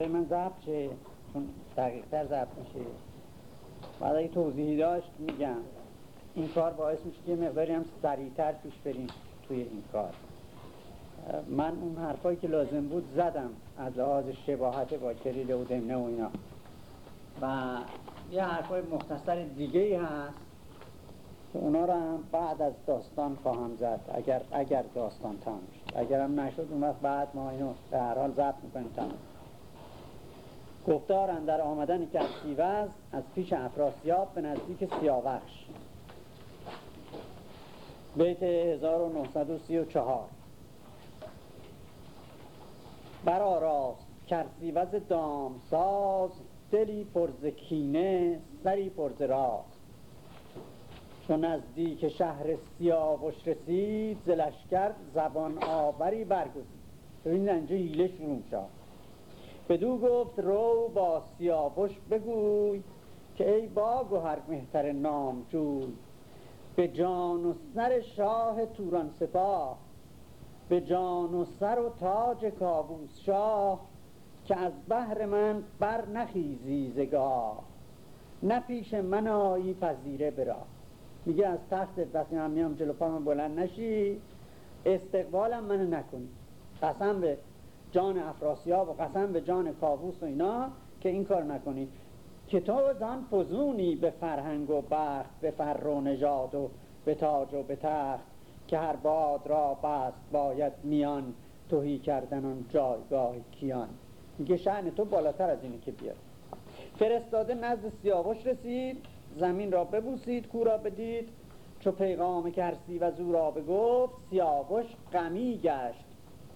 من ضبط شه چون دقیق تر ضبط میشه. بعد اگه توضیحی داشت میگم. این کار باعث میشه که مقداری هم سریعتر پیش بریم توی این کار. من اون حرفایی که لازم بود زدم از لحاظ شباهت با کلیل و دمنه و اینا. و یه حرفای مختصر دیگه ای هست. که اونا رو هم بعد از داستان خواهم زد اگر, اگر داستان تمام شد. اگر هم نشد اون وقت بعد ما اینو به هر حال ضبط می‌کنیم تمام گفتار در آمدن کسیوز از پیش افراسیاب به نزدیک سیاوخش. بیت 1934 برآراست کرسیوز دامساز دلی پرز کینه سری پرز راز. چون نزدیک شهر سیاوش رسید زلشکر زبان آوری برگزید. این اینجا هیله شروع شد بدو گفت رو با سیاوش بگوی که ای با گوهر مهتر نامجوی به جان و سر شاه توران سپاه به جان و سر و تاج کابوس شاه که از بحر من بر نخیزی زگاه نه پیش من آیی پذیره برا. میگه از تخت وقتی من میام جلو پا بلند نشی استقبالم منو نکنی قسم به جان افراسیاب و قسم به جان کابوس و اینا که این کار نکنی. تو زن فزونی به فرهنگ و بخت به فر و نژاد و به تاج و به تخت که هر باد را بست باید میان توهی کردن آن جایگاه کیان. میگه شعن تو بالاتر از اینه که بیاد فرستاده نزد سیاوش رسید زمین را ببوسید کو را بدید. چو پیغام کرسی و زو را بگفت سیاوش غمی گشت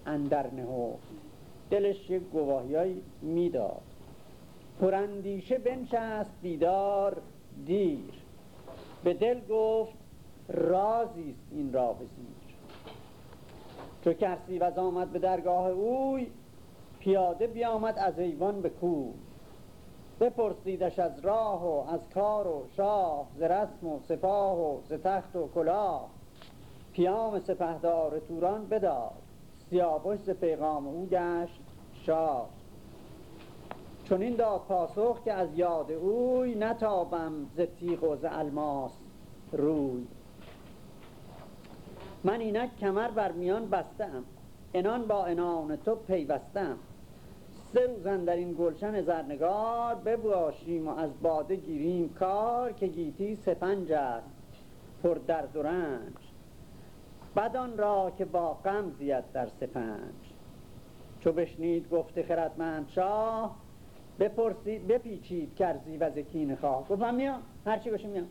اندر نهو دلش یک گواهیایی می‌داد. پراندیشه بنشست بیدار دیر. به دل گفت رازی است این را بزیر چو کرسی و آمد به درگاه اوی پیاده بیامد از ایوان به کوی. بپرسیدش از راه و از کار و شاه ز رسم و سپاه و ز تخت و کلاه. پیام سپهدار توران بداد. سیاوش ز پیغام او گشت شاد چون این داد پاسخ که از یاد اوی نتابم ز تیغ و ز الماس روی. من اینک کمر بر میان بستم انان با انان تو پیوستم. سه روزن در این گلشن زرنگار بباشیم و از باده گیریم کار که گیتی سپنج است پر درد و رنج. بدان را که با غم زید در سپنج. چو بشنید گفته خردمند شاه بپرسید بپیچید کرزی و زکین خواه. گفتم میام هرچی باشه میام.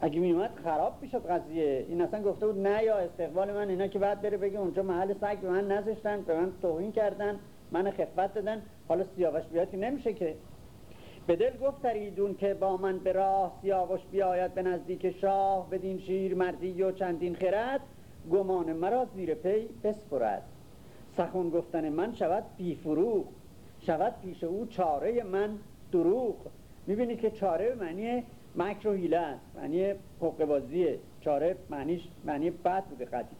اگه میومد خراب می‌شد قضیه. این اصلا گفته بود نه یا استقبال من اینا که بعد بره بگه اونجا محل سگ به من نذاشتن به من توهین کردن من خفت دادن. حالا سیاوش بیاتی نمیشه که. به دل گفت ایدون که با من به راه سیاوش بیاید به نزدیک شاه بدین شیر مردی و چندین خرد گمان مرا زیر پی بسپرد. سخون گفتن من شود بیفروغ شود پیش او چاره من دروغ. می‌بینید که چاره معنی مکر و حیله است معنی بازیه چاره معنیش معنی بد بوده قدیم.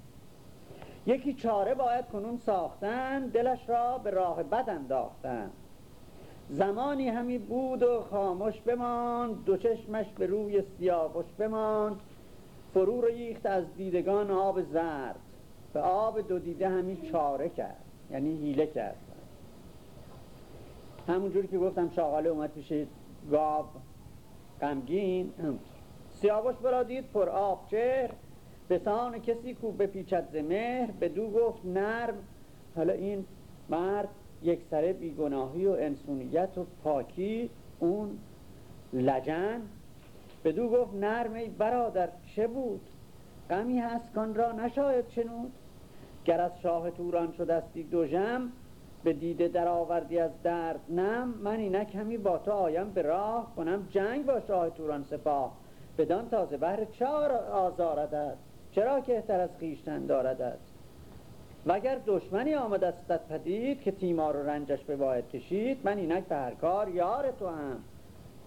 یکی چاره باید کنون ساختن دلش را به راه بد انداختن. زمانی همی بود و خاموش بماند دو چشمش به روی سیاوش بماند. فرو ریخت از دیدگان آب زرد. به آب دو دیده همی چاره کرد یعنی هیله کرد. همونجوری که گفتم شاغاله اومد پیش گاب غمگین. سیاوش برا دید پر آب چهر. بسان کسی کو بپیچد ز مهر. به دو گفت نرم. حالا این مرد یک سره بیگناهی و انسونیت و پاکی اون لجن. به دو گفت نرم ای برادر چه بود؟ غمی هست کان را نشاید شنود. گر از شاه توران شدستی دو جم به دیده در آوردی از درد نم. من اینک همی با تو آیم به راه کنم جنگ با شاه توران سپاه. بدان تازه بهر چار آزاردد چرا که احتر از خیشتن داردد و اگر دشمنی آمد استت پدید که تیمار و رنجش به باید کشید من اینک به هر کار یار تو هم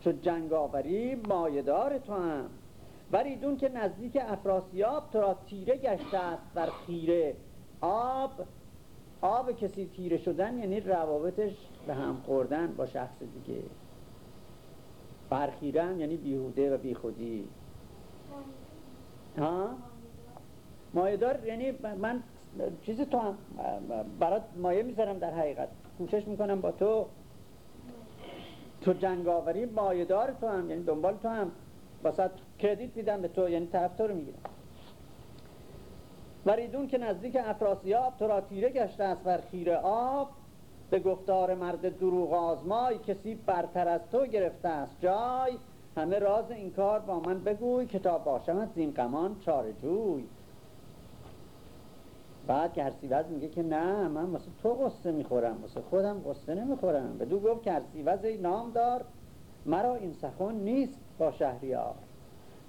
چو جنگ آوری مایدار تو هم وریدون که نزدیک افراسیاب تو را تیره گشته است بر خیره. آب آب کسی تیره شدن یعنی روابطش به هم خوردن با شخص دیگه. برخیرن یعنی بیهوده و بیخودی. ها؟ مایدار یعنی من چیزی تو هم برات مایه می‌ذارم در حقیقت. کوشش می‌کنم با تو. تو جنگاوری مایدار تو هم یعنی دنبال تو هم. واسه کردیت میدم به تو یعنی طرف تو رو می‌گیرم. وریدون که نزدیک افراسیاب تو را تیره گشته است بر خیر آب. به گفتار مرد دروغ آزمای کسی برتر از تو گرفته است جای. همه راز این کار با من بگوی که تا باشم زین قمان چاره جوی. بعد کرسیوز میگه که نه من مثل تو قصه می‌خورم مثل خودم قصه نمی‌خورم. دو گفت کرسیوز نام دار مرا این سخن نیست با شهریار.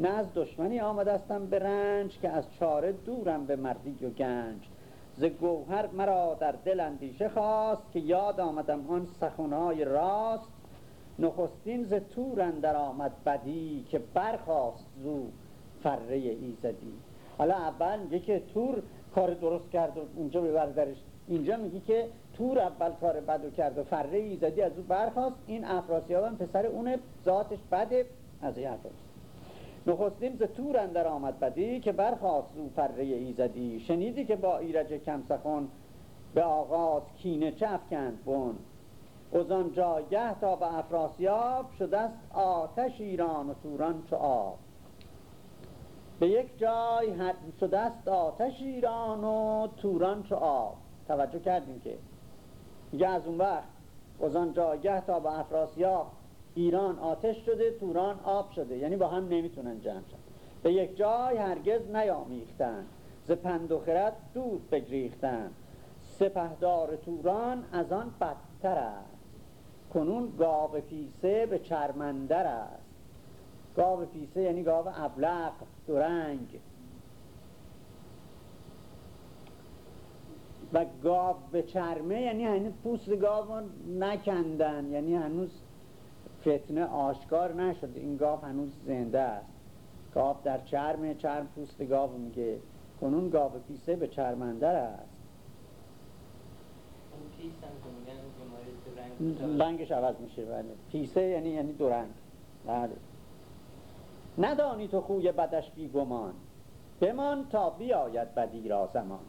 نه از دشمنی آمدستم به رنج که از چاره دورم به مردی و گنج. ز گوهر مرا در دل اندیشه خواست که یاد آمدم آن سخنهای راست. نخستین ز تور در آمد بدی که برخواست زو فره ایزدی. حالا اول میگه که تور کار درست کرد و اونجا ببردرش اینجا میگه که تور اول کار بدو کرد و فره ایزدی از او برخواست این افراسیاب پسر اونه ذاتش بده از این نخستین ز تور اندر آمد بدی که برخواست او فره ایزدی. شنیدی که با ایرج کم سخن به آغاز کینه چه افکند بون از جایه تا به افراسیاب شده است آتش ایران و توران چو آب. به یک جای شده است آتش ایران و توران چو آب. توجه کردیم که میگه از اون وقت از آن جایه تا به افراسیاب ایران آتش شده توران آب شده. یعنی با هم نمی‌تونن جمع شد به یک جای هرگز نیامیختن. ز پند و خرد دود بگریختن. سپهدار توران از آن بدتر است. کنون گاو پیسه به چرمندر است. گاو پیسه یعنی گاو ابلق. دورنگ و گاو به چرمه یعنی هنوز پوست گاو نکندن یعنی هنوز فتنه آشکار نشده این گاو هنوز زنده است. گاو در چرم چرم پوست گاو میگه. کنون گاو پیسه به چرمندر است. رنگش عوض میشه بله. پیسه یعنی یعنی دو رنگ بله. ندانی تو خوی بدش بی گمان بمان تا بیاید بدی را زمان.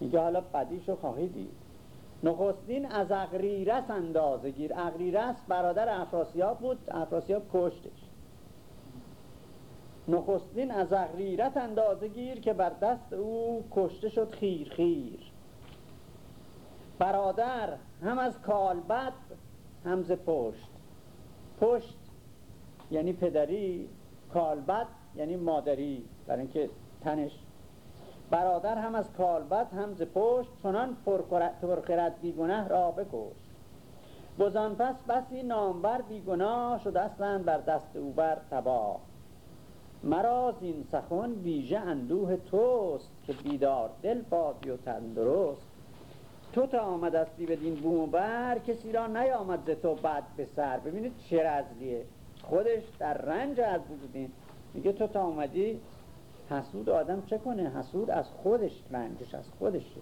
میگه حالا بدیشو خواهی دید. نخستین از اغریرس اندازه گیر. اغریرس برادر افراسیاب بود افراسیاب کشتش. نخستین از اغریرت اندازه گیر که بر دست او کشته شد خیر خیر. برادر هم از کالبد هم ز پشت. پشت یعنی پدری کالبد یعنی مادری برای اینکه تنش. برادر هم از کالبد هم ز پشت چنان پرخرد بیگنه را بکشت. بزان پس بسی نامبر بیگناه شدستند بر دست او بر تباه. مرا این سخن ویژه اندوه توست که بیدار دل بادی و تندرست. تو تا آمدستی بدین بوم بر کسی را نیامد ز تو بد به سر ببینید چه رزلیه. خودش در رنج از بودین میگه تو تا آمدی حسود آدم چه کنه؟ حسود از خودش رنجش از خودشه.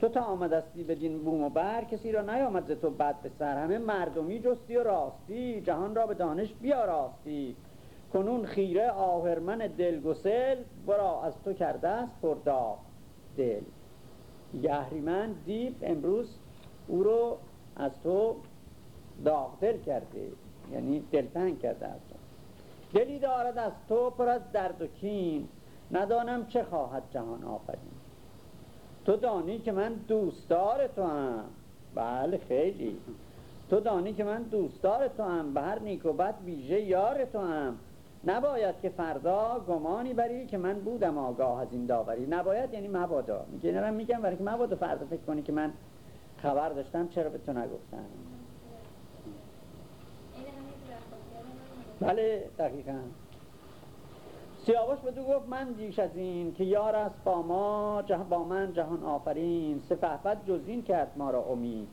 تو تا آمدستی بدین بوم و بر کسی را نیامد ز تو بد به سر. همه مردمی جستی و راستی. جهان را به دانش بیاراستی کنون خیره آهرمن دلگسل برا از تو کرده است پردا دل. یهریمن دیب امروز او رو از تو داغدل کرده. یعنی دلتنگ کرده از تو. دلی دارد از تو پر از درد و کین. ندانم چه خواهد جهان آفرین. تو دانی که من دوستدار تو هم بله خیلی. تو دانی که من دوستدار تو هم به هر نیک و بد ویژه یار تو هم نباید که فردا گمانی بری که من بودم آگاه از این داوری. نباید یعنی مبادا. میگه میگم برای که مبادا فردا فکر کنی که من خبر داشتم چرا به تو نگفتم؟ بله دقیقا. سیاوش به تو گفت من دیش از این که یار است با ما با من جهان آفرین سپهبد جزین کرد ما را امید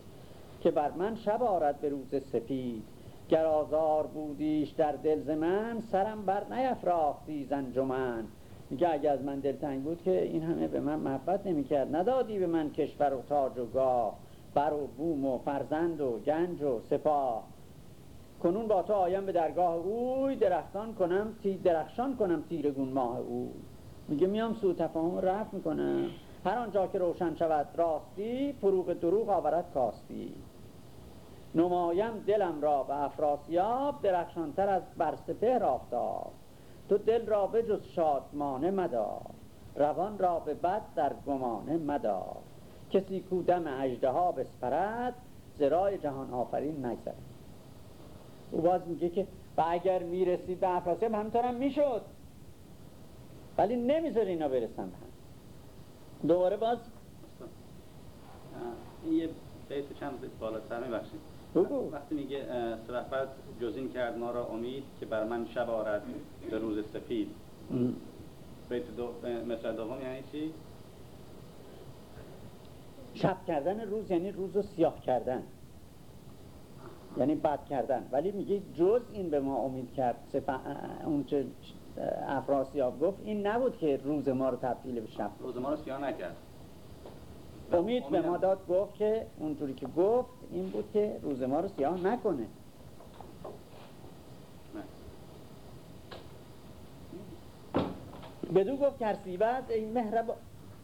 که بر من شب آرد به روز سپید. گر آزار بودیش در دل من سرم بر نیفراختی زنجمن. میگه اگه از من دلتنگ بود که این همه به من محبت نمی‌کرد. ندادی به من کشور و تاج و گاه. بر و بوم و فرزند و گنج و سپاه. کنون با تو آیم به درگاه اوی درختان کنم تی درخشان کنم تیرگون ماه او میگه میام سو تفاهم رفت می‌کنم. هر آنجا که روشن شود راستی فروغ دروغ آورد کاستی. نمایم دلم را به افراسیاب درخشانتر از برسپهر آفتاب. تو دل را به جز شادمانه مدار. روان را به بد در گمانه مدار. کسی کودم اجده ها بسپرد زرای جهان آفرین نگذرد. او باز میگه که و اگر می‌رسید به افراسیاب همینطورم می‌شد. ولی نمی‌ذاره اینا برسن هم. دوباره باز این یه بیت چند بیت بالاتر میبخشید؟ وقتی میگه سرفت جز این کرد ما را امید که بر من شب آرد به روز سفید بیت دو مصر دوم یعنی چی؟ شب کردن روز یعنی روز رو سیاه کردن. یعنی بد کردن. ولی میگه جز این به ما امید کرد. سپه... اون چه افراسیاب گفت این نبود که روز ما رو تبدیل به شب روز ما رو سیاه نکرد. امید به ما داد گفت که اونجوری که گفت این بود که روز ما رو سیاه نکنه. بدو گفت کرسیوز ای مهربان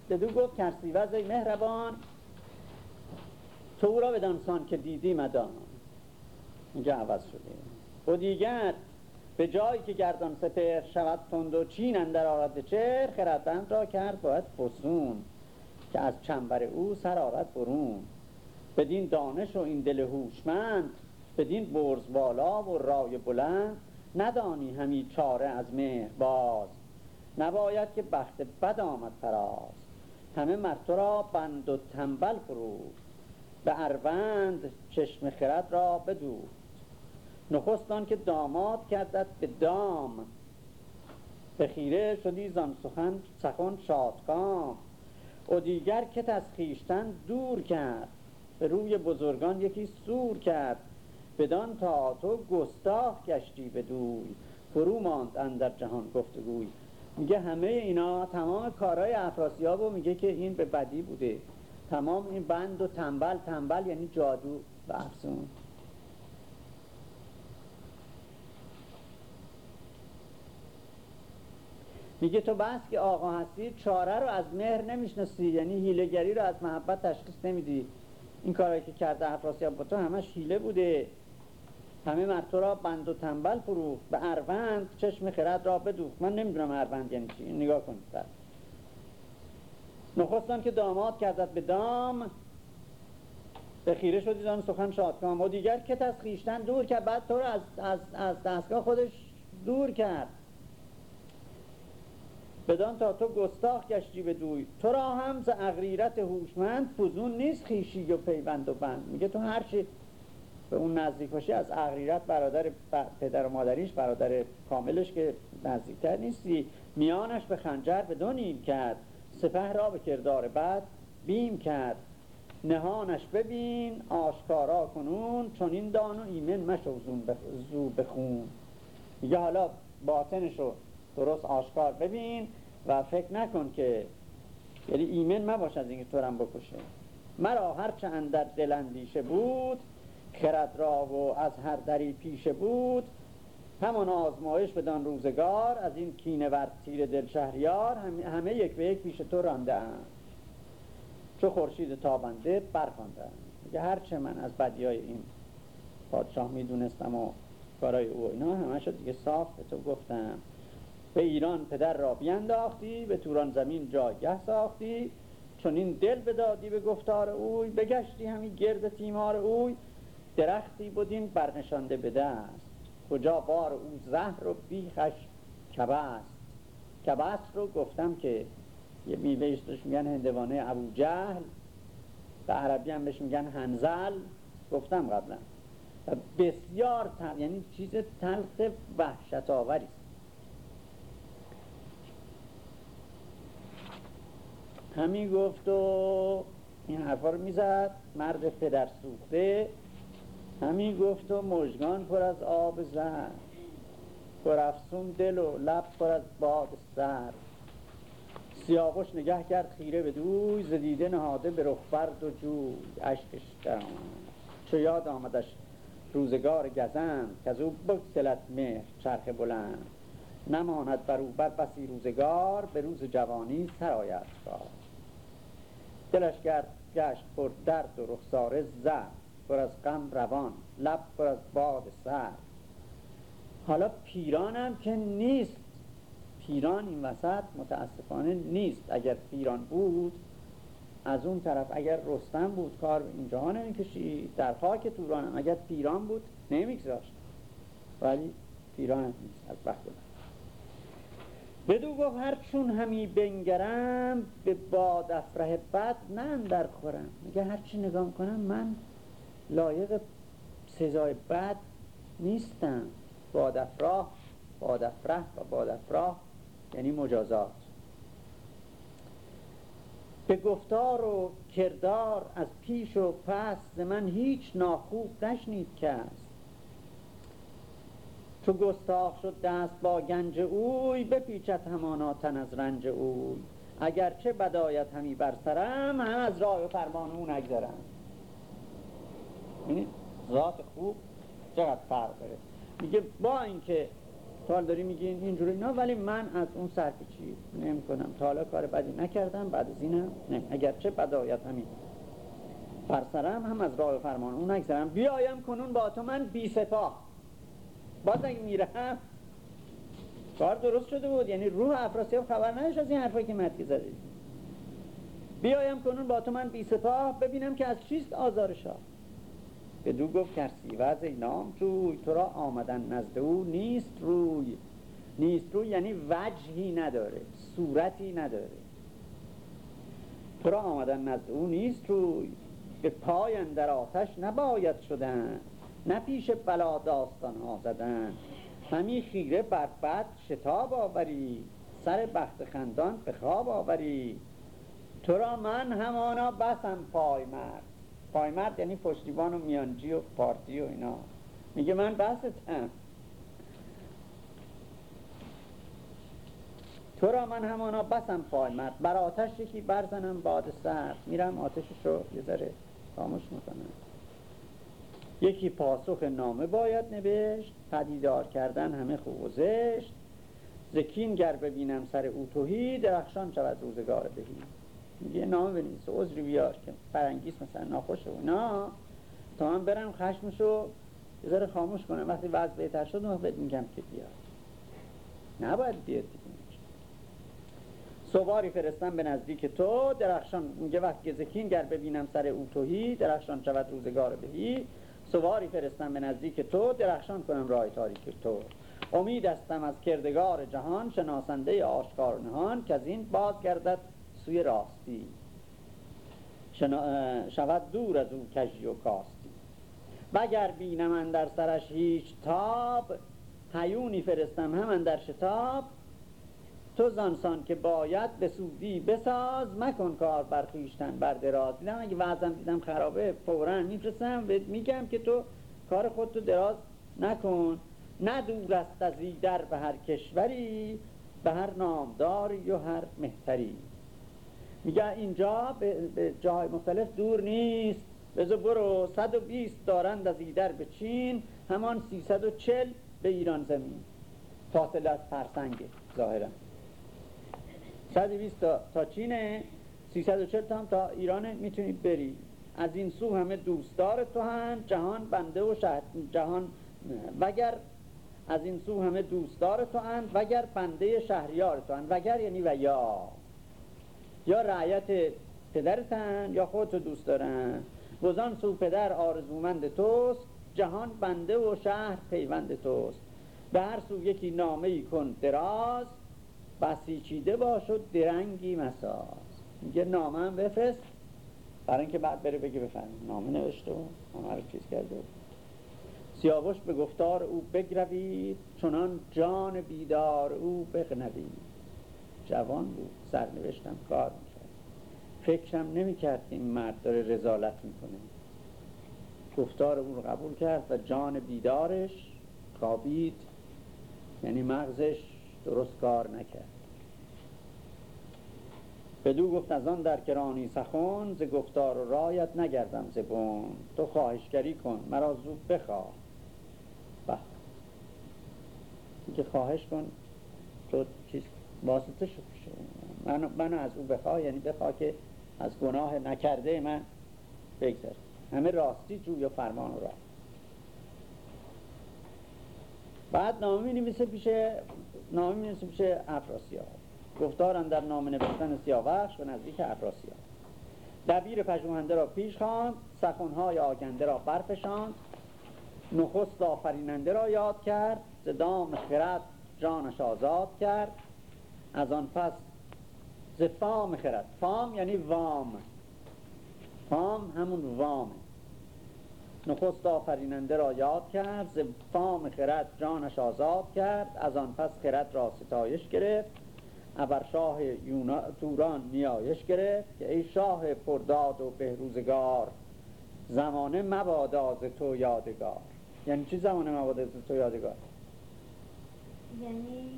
بدو گفت کرسیوز ای مهربان. تو را بدانسان که دیدی مدان اینجا عوض شده. و دیگر به جایی که گردان سپر شود تند و چین اندر آرد چر خردمند را کرد باید فسون که از چنبر او سر آرد برون. بدین دانش و این دل هوشمند بدین برز بالا و رای بلند ندانی همی چاره از مهر باز. نباید که بخت بد آمد فراز. همه مرتو را بند و تنبل فرود به اروند چشم خرد را نخستان که داماد کردد به دام. به خیره شدی زان سخن سخن شادکام. و دیگر که از خیشتن دور کرد. به روی بزرگان یکی سور کرد. بدان تا تو گستاخ گشتی به دوی. فرو ماند اندر جهان گفتگوی. میگه همه اینا تمام کارهای افراسیاب میگه که این به بدی بوده. تمام این بند و تنبل تنبل یعنی جادو و افسون. میگه تو بس که آقا هستی چاره رو از مهر نمی‌شناسی یعنی هیلگری رو از محبت تشخیص نمیدی. این کارهایی که کرده افراسیاب با تو همش هیله بوده. همه مرد تو را بند و تنبل فروخت به اروند چشم خرد را بدوخت. من نمی‌دونم اروند یعنی چی. نگاه کنید بر. نخستان که داماد کردت به دام به خیره شدید آن سخن شادکام و دیگر که از خیشتن دور کرد. بعد تو رو از, از, از دستگاه خودش دور کرد. بدان تا تو گستاخ گشتی به دوی. تو را هم ز اغریرت هوشمند فزون نیست خیشی و پیوند و بند. میگه تو هرچی به اون نزدیک باشی از اغریرت برادر پدر و مادریش برادر کاملش که نزدیکتر نیستی. میانش به خنجر به دو نیم کرد. سپه را به کردار بعد بیم کرد. نهانش ببین آشکارا کنون چون این دان و ایمن مشو زو بخون. میگه حالا باطنش رو درست آشکار. ببین و فکر نکن که یعنی ایمن مباش از اینکه تورم بکشه. مرا هرچه اندر دلندیشه بود خرد را و از هر دری پیشه بود همان آزمایش بدان روزگار از این کینه ور تیر دل شهریار همه یک به یک پیش تو رانده چو خورشید تابنده برخوانده میگه هرچه من از بدی های این پادشاه می‌دونستم و کارای او اینا همه شد دیگه صاف به تو گفتم. به ایران پدر را بینداختی به توران زمین جایگه ساختی چون این دل بدادی به گفتار اوی بگشتی همین گرد تیمار اوی درختی بودین برنشانده به دست. کجا بار او زهر و بیخش کبست؟ کبست رو گفتم که یه میوه میگن هندوانه ابو جهل. به عربی هم بهش میگن هنزل. گفتم قبلا. بسیار تل... یعنی چیز تلخ وحشت آوری همین گفت و این حرفا رو می‌زد. مرد پدر سوخته. همین گفت و مژگان پر از آب زر پر افسون دل و لب پر از باد سر. سیاوش نگه کرد خیره به دوی زدیده نهاده به رخ و جوی. عشقش در چو یاد آمدش روزگار گزند که از او بگسلت مهر چرخ بلند. نماند بر او بسی روزگار به روز جوانی سرایت کار. دلش گرد گشت پر درد و رخساره زد پر از غم روان لب پر از باد سر حالا پیرانم که نیست. پیران این وسط متاسفانه نیست. اگر پیران بود از اون طرف اگر رستم بود کار اینجا نمی‌کشید. در خاک تورانم اگر پیران بود نمیگذاشت. ولی پیران نیست. از بخت بدو گفت هر چون همی بنگرم به باد افره بد نه در خورم. میگه هر چی نگاه کنم من لایق سزای بد نیستم. باد افراه باد افره و باد افراه یعنی مجازات. به گفتار و کردار از پیش و پس من هیچ ناخوب نشنید کس. تو گستاخ شد دست با گنج اوی بپیچد همانا تن از رنج اوی. اگرچه بدایت همی بر سرم هم از راه و فرمان او نگذرم یعنی ذات خوب چقدر فرق داره. میگه با اینکه تا داری میگین اینجوری اینا ولی من از اون چی نمی کنم تا حالا کار بدی نکردم بعد از اینم نه. اگرچه بدایت همین فرسرم هم از راه فرمان اون نگذرم. بیایم کنون با تو من بی سپاه. باز اگه میرم کار درست شده بود. یعنی روح افراسیاب خبر نداشت از این حرفایی که مدکی زده. بیایم کنون با تو من بی سپاه ببینم که از چیست آزار شاه. دو گفت کرسی وز نام توی تو را آمدن نزد او نیست روی. نیست روی یعنی وجهی نداره صورتی نداره. تو را آمدن نزد او نیست روی. به پای در آتش نباید شدن. نه پیش بلا داستان ها زدن. همی خیره بر بد شتاب آوری. سر بخت خندان به خواب آوری. تو را من همانا بسم پای مرد پایمرد یعنی پشتیبان و میانجی و پارتی و اینا. میگه من بستم. تو را من همانا بسم پایمرد. بر آتش یکی برزنم باد سرد. میرم آتشش رو یه ذره خاموش می‌کنم. یکی پاسخ نامه باید نوشت پدیدار کردن همه خوب و زکین گر ببینم سر اوتوهی درخشان شود روزگار بهی. یه نامه بنویس عذری بیار که فرنگیس مثلا ناخوشه و اینا. تا من برم خشمشو یه ذره خاموش کنم. وقتی وضع بهتر شد اون بهت میگم که بیار. نباید بیاد سواری فرستم به نزدیک تو درخشان. میگه وقتی زکین گر ببینم سر او توهی درخشان شود روزگار بهی. سواری فرستم به نزدیک تو درخشان کنم راه تاریک تو. امید استم از کردگار جهان شناسنده آشکار نهان که از این باز گردد سوی راستی. شود دور از اون کجی و کاستی. وگر بینم در سرش هیچ تاب هیونی فرستم هم در شتاب. تو زانسان که باید به سودی بساز مکن کار بر خویشتن بر دراز. دیدم اگه وضعم دیدم خرابه فورا میفرستم میگم که تو کار خودتو دراز نکن. نه دور است از در به هر کشوری به هر نامداری و هر مهتری. میگه اینجا به جاهای مختلف دور نیست. بذار برو 120 دارند از ایدر به چین همان 340 به ایران زمین. فاصله از فرسنگه ظاهرا. 120 تا, تا چینه؟ 340 تا هم تا ایران می‌تونی بری. از این سو همه دوستدار تو هم جهان بنده و شهر جهان وگر از این سو همه دوستدار تو هم وگر بنده شهریار تو هم. وگر یعنی و یا. یا رعیت پدرتن یا خودتو دوست دارن. وزان سو پدر آرزومند توست جهان بنده و شهر پیوند توست. به هر سو یکی نامه ای کن دراز بسیچیده باش و درنگی مساز. میگه نامه هم بفرست. برای اینکه بعد بره بگه بفرمید نامه نوشته و نامه رو چیز کرده. سیاوش به گفتار او بگروید چنان جان بیدار او بغنوید. جوان بود سرنوشتم کار می‌کرد. فکرم نمی‌کرد این مرد داره رزالت می‌کنه. گفتار اون رو قبول کرد و جان بیدارش خوابید یعنی مغزش درست کار نکرد. بدو گفت از آن در کرانی سخن ز گفتار و رایت نگردم زبون تو خواهشگری کن مرا زود بخواه. که خواهش کن تو چیز واسطه شد. منو, منو از او بخواه یعنی بخواه که از گناه نکرده من بگذر همه راستی جوی و فرمان و راه بعد نامه می نویسه پیش نامه می نویسه پیش افراسیاب گفتارم در نامه نوشتن سیاوخش و نزدیک افراسیاب. دبیر پژوهنده را پیش خواند سخنهای آگنده را برفشاند نخست آفریننده را یاد کرد زدام خرد جانش آزاد کرد. از آن پس ز فام خرد. فام یعنی وام. فام همون وامه نخست آفریننده را یاد کرد ز فام خرد جانش آزاد کرد از آن پس خرد را ستایش گرفت. ابر شاه توران نیایش گرفت که ای شاه پرداد و بهروزگار زمانه مبادا ز تو یادگار. یعنی چی زمانه مبادا ز تو یادگار؟ یعنی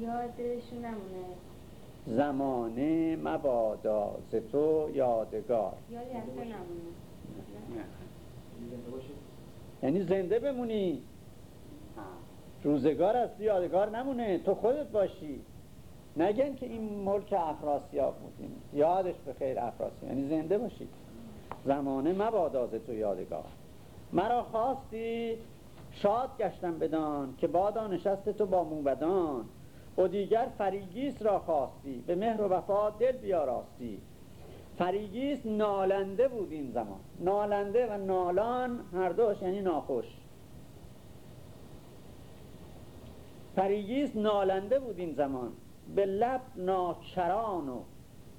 یادشون نمونه. زمانه مبادا ز تو یادگار. یادی از تو نمونه. یعنی زنده بمونی. روزگار از یادگار نمونه. تو خودت باشی. نگن که این ملک افراسیاب بودیم. یادش به خیر افراسیاب. یعنی زنده باشی زمانه مبادا تو یادگار. مرا خواستی شاد گشتم بدان که بادا نشست تو با موبدان. و دیگر فریگیس را خواستی. به مهر و وفا دل بیاراستی. فریگیس نالنده بود این زمان. نالنده و نالان هر دوش یعنی ناخوش. فریگیس نالنده بود این زمان. به لب ناچران و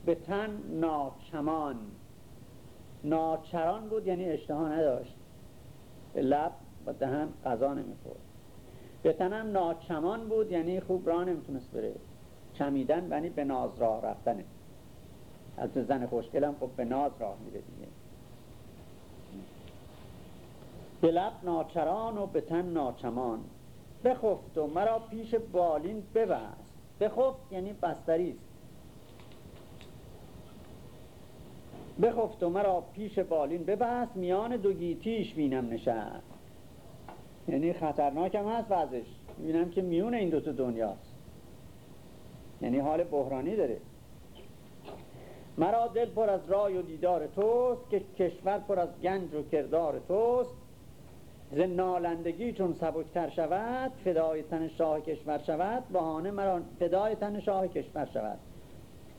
به تن ناچمان. ناچران بود یعنی اشتها نداشت. به لب و دهن غذا نمی‌خورد. به تنم ناچمان بود یعنی خوب راه نمی‌تونست بره. چمیدن یعنی به ناز راه رفتنه از زن خوشگلم خب به ناز راه میره دیگه. به لب ناچران و به تن ناچمان. بخفت و مرا پیش بالین ببست. بخفت یعنی بستریست بخفت و مرا پیش بالین ببست میان دو گیتیش بینم نشست. یعنی خطرناک هم هست بعضش. می‌بینم که میون این دوتا دنیاست. یعنی حال بحرانی داره. مرا دل پر از رای و دیدار توست که کشور پر از گنج و کردار توست. ز نالندگی چون سبکتر شود فدای تن شاه کشور شود بهانه مرا فدای تن شاه کشور شود.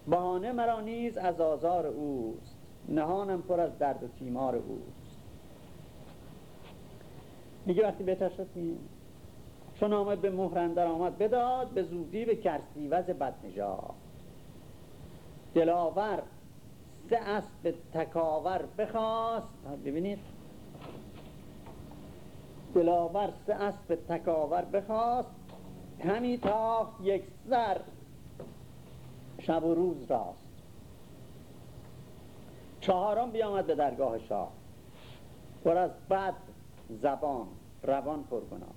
بهانه مرا نیز از آزار اوست نهانم پر از درد و تیمار اوست. میگه وقتی بهتر شد چون آمد به مهرندر آمد بداد به زودی به کرسیوز بدنژاد. دلاور سه اسب تکاور بخواست. ببینید دلاور سه اسب تکاور بخواست همی تاخت یک سر شب و روز راست. چهارم بیامد به درگاه شاه. پر از بد زبان روان پرگناه.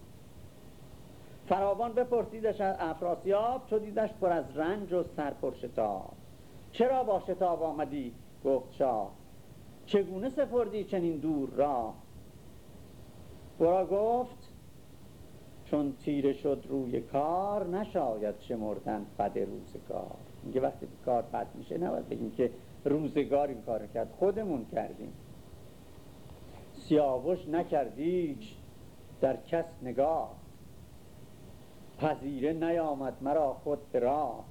فراوان بپرسیدش از افراسیاب چو دیدش پر از رنج و سر پر شتاب. چرا با شتاب آمدی؟ گفت شاه. چگونه سپردی چنین دور را؟ برا گفت چون تیره شد روی کار نشاید شمردن بد روزگار. میگه وقتی کار بد میشه نباید بگیم که روزگار این کار کرد. خودمون کردیم. سیاوش نکردیچ در کس نگاه. پذیره نیامد مرا خود به راه.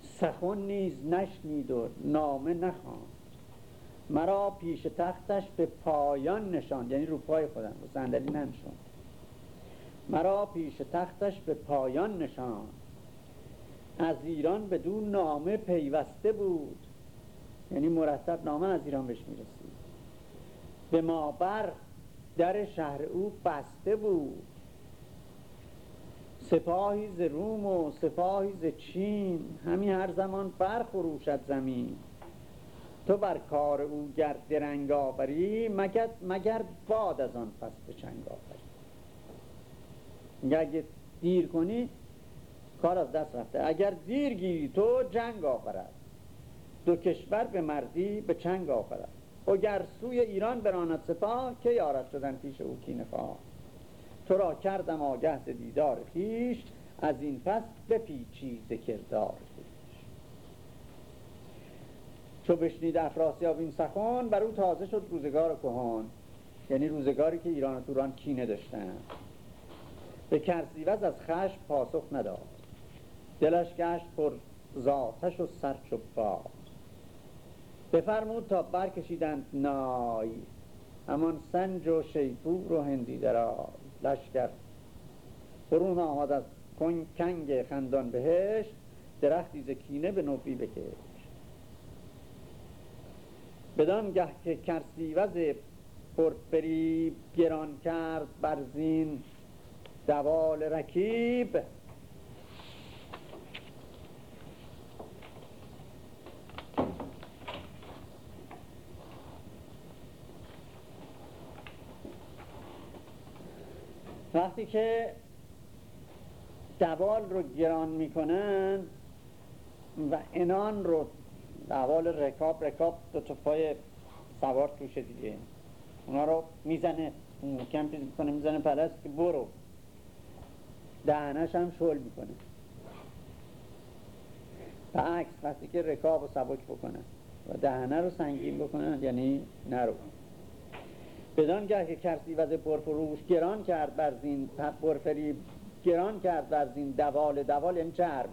سخن نیز نشنید و نامه نخواند. مرا پیش تختش به پایان نشان یعنی رو پای خودم. رو صندلی ننشان مرا پیش تختش به پایان نشان از ایران بدون نامه پیوسته بود. یعنی مرتب نامه از ایران بهش می‌رسید. به ما بر در شهر او بسته بود. سپاهی ز روم و سپاهی ز چین. همین هر زمان برخروشد زمین. تو بر کار او گر درنگ آوری مگر, مگر باد از آن پس به چنگ آوری. اگه دیر کنی کار از دست رفته. اگر دیر گیری تو جنگ آورد. دو کشور به مردی به چنگ آفرد اگر سوی ایران براند سپاه که یارد شدن پیش او کینه خواه تو را کردم آگه دیدار خویش از این پس بپیچی ز کردار خویش چو بشنید افراسیاب این سخن بر او تازه شد روزگار کهان یعنی روزگاری که ایران و توران کینه داشتن. به کرسیوز از خشم پاسخ نداد. دلش گشت پر ذاتش و سرچ و باد. بفرمود تا برکشیدند نای. همان سنج و شیپور و هندی دراز. لشکر برون آمد از کنگ خندان بهشت. درختی زکینه به نوبی بکش بدان گه که کرسیوز پرفریب گران کرد برزین دوال رکیب. وقتی که دوال رو گران می‌کنن و انان رو دوال رکاب رکاب دو تا پای سوار توشه دیگه. اونا رو می‌زنه محکم پیز می‌کنه می‌زنه پلست که برو. دهنش هم شل می‌کنه. عکس وقتی که رکاب و سبک بکنن و دهنه رو سنگین بکنن یعنی نرو. بدان گه که کرسی وز پرفروش گران کرد بر زین پرفری گران کرد بر زین دوال دوال یعنی چرم.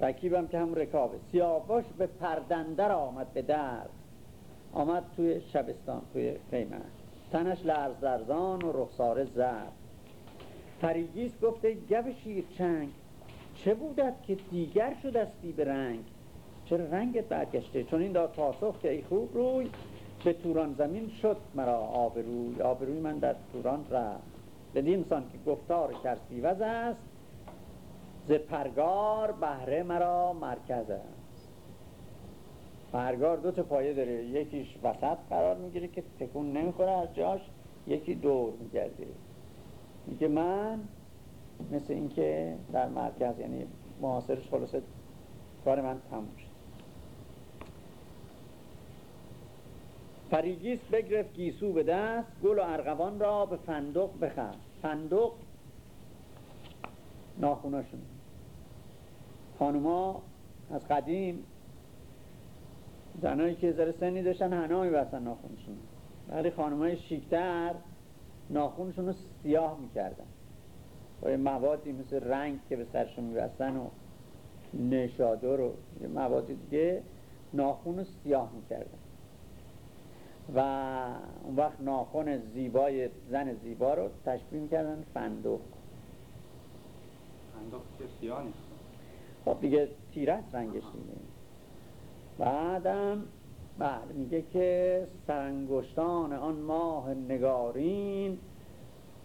رکیبم که هم رکابه. سیاوش به پردندر آمد به درد. آمد توی شبستان توی قیمه تنش لرز و رخساره زرد. فریگیس گفته گب شیر چنگ چه بودت که دیگر شدستی به رنگ؟ چرا رنگت برگشته؟ چون این داد پاسخ که ای خوب روی به توران زمین شد مرا آبروی. آبروی من در توران رفت. بدین سان که گفتار کرسیوز است ز پرگار بهره مرا مرکز است. پرگار دو تا پایه داره. یکیش وسط قرار می‌گیره که تکون نمی‌خوره از جاش یکی دور میگرده. میگه من مثل اینکه در مرکز یعنی محاصرش خلاصه کار من تموم شد. فریگیس بگرفت گیسو به دست گل و ارغوان را به فندق بخست. فندق ناخوناشون. خانوما از قدیم زنایی که ذره سنی داشتن هنا میبستن ناخونشون. ولی خانمای شیکتر ناخونشون رو سیاه می‌کردن. با یه موادی مثل رنگ که به سرشون میبستن و نشادر و یه موادی دیگه ناخون رو سیاه می‌کردن. و اون وقت ناخون زیبای زن زیبا رو تشبیه می‌کردن فندق. فندق که سیاه نیست. خب دیگه تیرت رنگش دیگه بعدم بله میگه که سرانگشتان آن ماه نگارین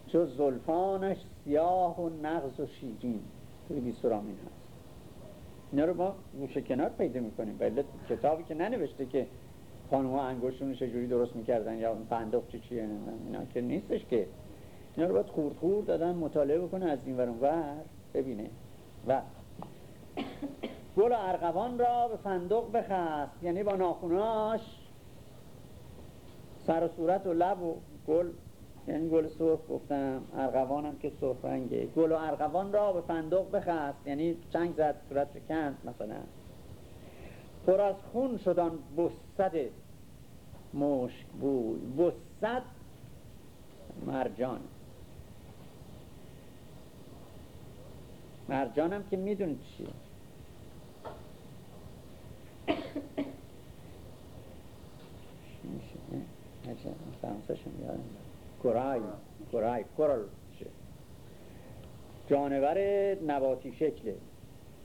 چو زلفانش سیاه و نغز و شیرین. توی بیسرامین هست. اینا رو ما گوشه کنار پیدا می‌کنیم. بله کتابی که ننوشته که خانم ها انگشتون چجوری درست می‌کردن یا فندق چی چیه اینا که نیستش که. اینا رو باید خورد خورد دادن مطالعه بکنه از این ور. ببینه. و گل ارغوان را به فندق بخست یعنی با ناخوناش. سر و صورت و لب و گل یعنی گل سرخ گفتم ارغوان که سرخ رنگه. گل و ارغوان را به فندق بخست یعنی چنگ زد صورت کند مثلا. پر از خون شدن بستد مشک بوی. بستد مرجان. مرجانم که می‌دونید چیه؟ فرانسهشون یادم کرای کرای کرل جانور نباتی شکله.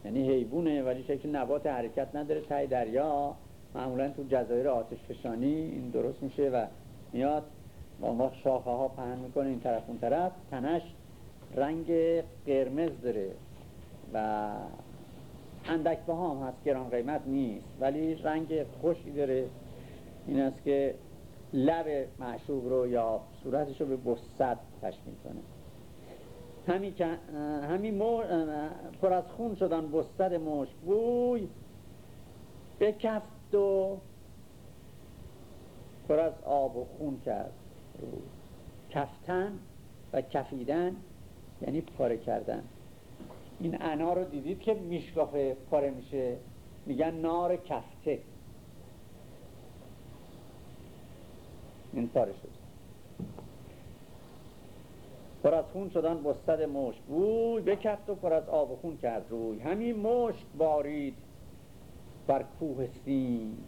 یعنی حیوانه ولی شکل نبات حرکت نداره. تای دریا معمولا تو جزایر آتش فشانی این درست میشه و میاد. با وقت شاخه ها پهن می‌کنه این طرف اون طرف. تنش رنگ قرمز داره و اندک هم هست گران قیمت نیست. ولی رنگ خوشی داره. این است که لب معشوق رو یا صورتش رو به بسد تشمیل کنه. همین که همین پر از خون شدن بستر مشک. بوی به کف کفت و پر از آب و خون کرد. کفتن و کفیدن یعنی پاره کردن. این انا رو دیدید که میشکافه پاره میشه. میگن نار کفته. این پاره شد. پر از خون شدن بستد مشک. بوی بکفت و پر از آب خون کرد روی. همین مشک بارید بر کوه سیم.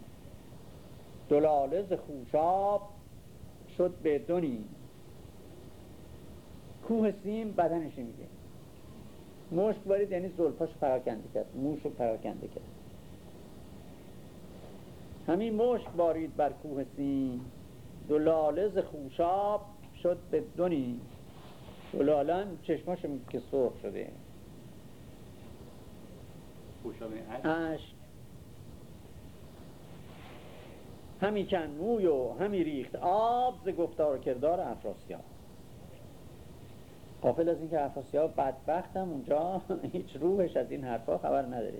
دلاله ز خوشاب شد به دونی کوه سیم بدنش میگه. مشک بارید یعنی زلفاش پراکنده کرد موشو پراکنده کرد. همین مشک بارید بر کوه سیم. دلاله ز خوشاب شد به دونی دلالان چشماش که سرخ شده. خوشاب عشق. همی کن موی و همی ریخت آب ز گفتار و کردار افراسیاب. قافل از اینکه افراسیاب بدبختم اونجا هیچ روحش از این حرفا خبر نداره.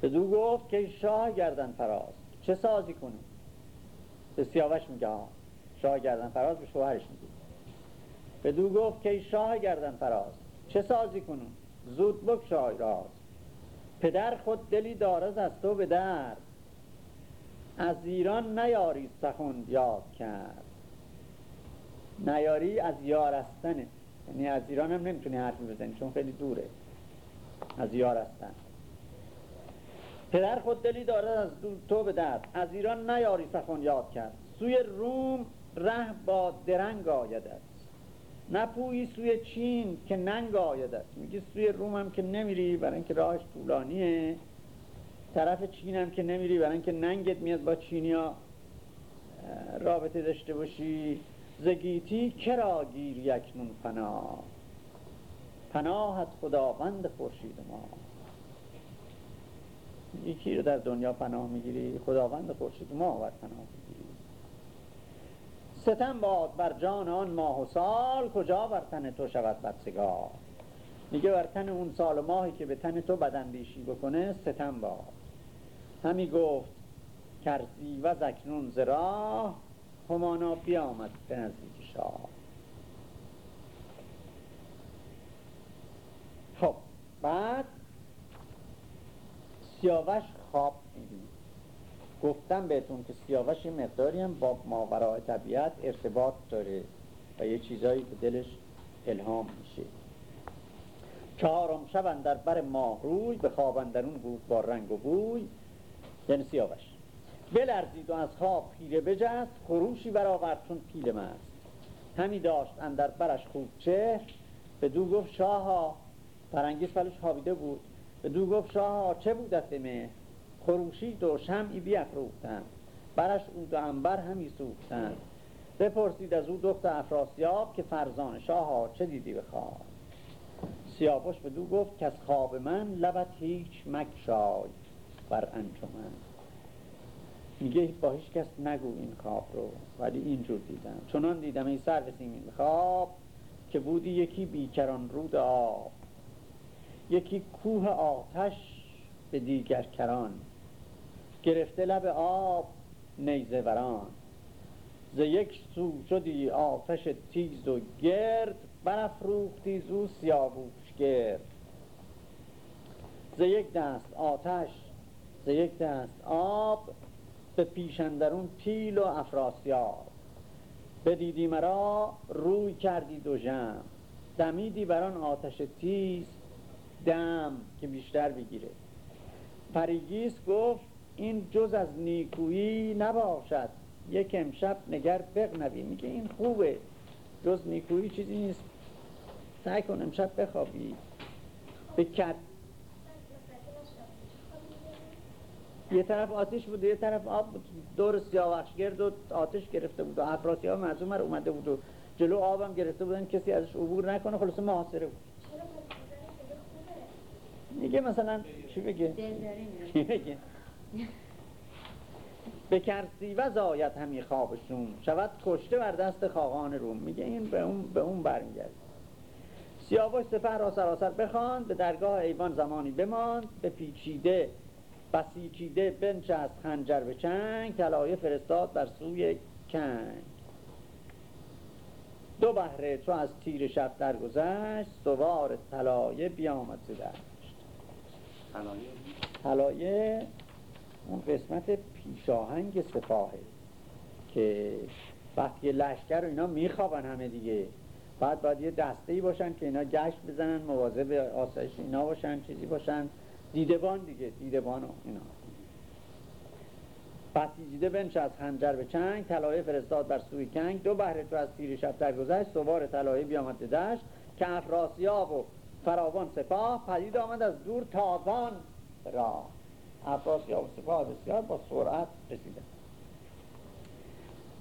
به دو گفت که شاه گردن فراز. چه سازی کنیم به سیاوش میگه ها شاه گردن فراز به شوهرش میگه. به دو گفت که شاه گردن فراز. چه سازی کنیم زود بگشای راز. پدر خود دلی دارد از تو به در از ایران نیاری سخن یاد کرد. نیاری از یارستنه یعنی از ایران هم نمی‌تونی حرفی بزنی چون خیلی دوره. از یارستن پدر خود دلی دارد از تو به درد. از ایران نیاری سخن یاد کرد. سوی روم ره با درنگ آیدد نپویی سوی چین که ننگ آیدد میگی سوی روم هم که نمیری برای اینکه راهش طولانیه. طرف چین هم که نمیری برای اینکه ننگت میاد با چینیا رابطه داشته باشی. زگیتی کرا گیر یکنون پناه پناهت خداوند خورشید ما. یکی رو در دنیا پناه می‌گیری خداوند خورشید ما بر پناه می‌گیری. ستم باد بر جان آن ماه و سال کجا بر تن تو شود بدسگاه؟ میگه بر تن اون سال و ماهی که به تن تو بدندیشی بکنه ستم باد. همی گفت کرزی و زکنون زراه همانا بیامد به نزدیک شاه. خب بعد سیاوش خواب می‌دید گفتم بهتون که سیاوش یه مقداری هم با ماورای طبیعت ارتباط داره و یه چیزایی به دلش الهام میشه. چهارم شب در بر ماه روی به خواب اندرون بود با رنگ و بوی. یعنی سیاوش. بلرزید و از خواب پیله بجست خروشی برآورد چون پیل مست. همی داشت اندر برش خوب چهر به دو گفت شاها. فرنگیز فلش خوابیده بود. به دو گفت شاها چه بودت مه خروشید و شمعی بیافروختند برش اود و انبر همی سوختند. بپرسید از او دخت افراسیاب که فرزان شاها چه دیدی به خواب؟ سیاوش به دو گفت که از خواب من لبت هیچ مکشای بر انجمن. میگه با هیچ کس نگو این خواب رو. ولی اینجور دیدم. چنان دیدم این سر سیمین خواب که بودی یکی بیکران رود آب. یکی کوه آتش به دیگر کران. گرفته لب آب نیزه وران. ز یک سو شدی آتش تیز و گرد برافروختی زو سیاووش گرد. ز یک دست آتش ز یک دست آب به پیشندرون پیل و افراسیاب. بدیدی مرا روی کردی دو جم دمیدی بران آتش تیز دم که بیشتر بگیره. پریگیس گفت این جز از نیکویی نباشد. یک امشب نگر بغنوی میگه این خوبه. جز نیکویی چیزی نیست. سعی کن امشب بخوابی. به کت یه طرف آتش بود یه طرف آب بود. دور سیاوش گرد و آتش گرفته بود و افراسی ها مردم اومده بود و جلو آبم گرفته بودن کسی ازش عبور نکنه خلاصه محاصره بود. میگه مثلا چی بگه؟ چی بگه به کرسی و زاید همی خوابشون شود کشته بر دست خاقان روم. میگه این به اون به اون برمیگرد سیاوش سپه را سراسر بخواند به درگاه ایوان زمانی بماند به پیچیده بسیچیده بنشست خنجر به چنگ طلایه فرستاد بر سوی کنگ. دو بهره چو از تیر شب درگذشت سوار طلایه بیامد ز دشت. طلایه؟ طلایه اون قسمت پیشاهنگ سپاهه که وقتی لشکر و اینا میخوابن همه دیگه. بعد باید یه دسته ای باشن که اینا گشت بزنن مواظب آسایش اینا باشن چیزی باشن. دیدبان دیگه دیدبان و اینا. بسیجیده از خنجر به چنگ طلایه فرستاد بر سوی کنگ. دو بهره تو از تیر شب درگذشت سوار طلایه بیامد به دشت. که افراسیاب و فراوان سپاه پدید آمد از دور تازان را. افراسیاب و سپاه بسیار با سرعت رسیدن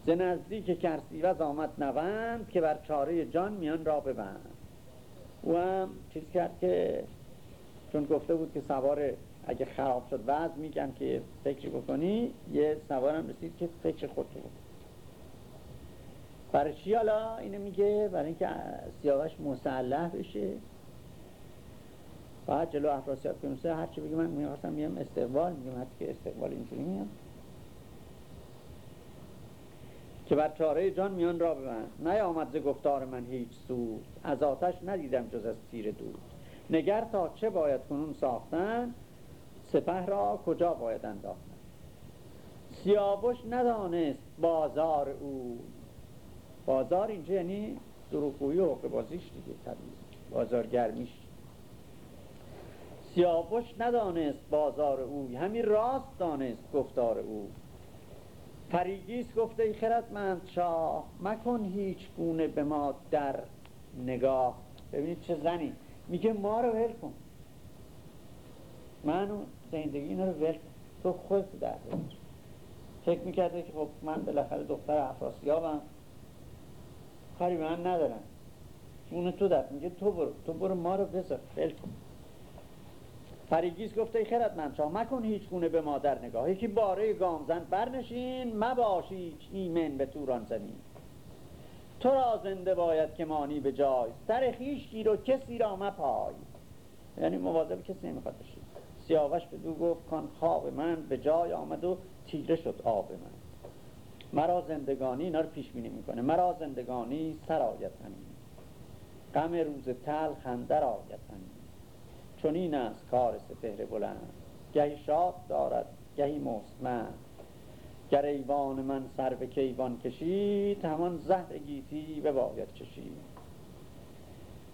ز نزدیک کرسیوز آمد نوند که بر چاره جان میان را ببند. او هم چیز کرد که چون گفته بود که سوار اگه خراب شد وضع میگم که فکری بکنی یه سوارم رسید که فکر خود بکن. برای چی حالا اینو میگه؟ برای اینکه سیاوش مسلح بشه. بعد جلو افراسیاب که هرچی بگه من می‌خواستم میگم استقبال میگم حتی که استقبال اینجوری میگم که بر چاره جان میان را ببند نیامد ز گفتار من هیچ سود. از آتش ندیدم جز از تیر دود. نگر تا چه باید کنون ساختن؟ سپه را کجا باید انداختن؟ سیاوش ندانست بازار او. بازار اینجا یعنی دروغگویی و بازیش دیگه طبیعی. بازارگرمیش سیاوش ندانست بازار او. همین راست دانست گفتار او. پریگیس گفته ای خردمند شاه مکن هیچ گونه به ما در نگاه. ببینید چه زنی. میگه ما رو ول کن. من و زندگی اینا رو ول کن. تو خود در فکر می‌کرده که خب من بالاخره دختر افراسیابم. کاری من ندارم اون تو در میگه تو برو. تو برو ما رو بذار. ول کن. فریگیز گفته ای خردمند شاه مکن هیچ گونه به مادر نگاه. یکی باره گامزن برنشین. مباش هیچ ایمن به توران زمین. تو را زنده باید که مانی به جای. سر خیش گیر و کسی را مپای. یعنی مواظب کسی نمی‌خواد بشید سیاوش به دو گفت کان خواب من به جای آمد و تیره شد آب من. مرا زندگانی اینا رو پیش بینی می‌کنه. مرا زندگانی سرایت همین. غم روز تل خندر آید همین. چون این است کار سپهر بلند. گهی شاد دارد گهی مستمند. گر ایوان من سر به کیوان کشید همان زهر گیتی بباید چشید.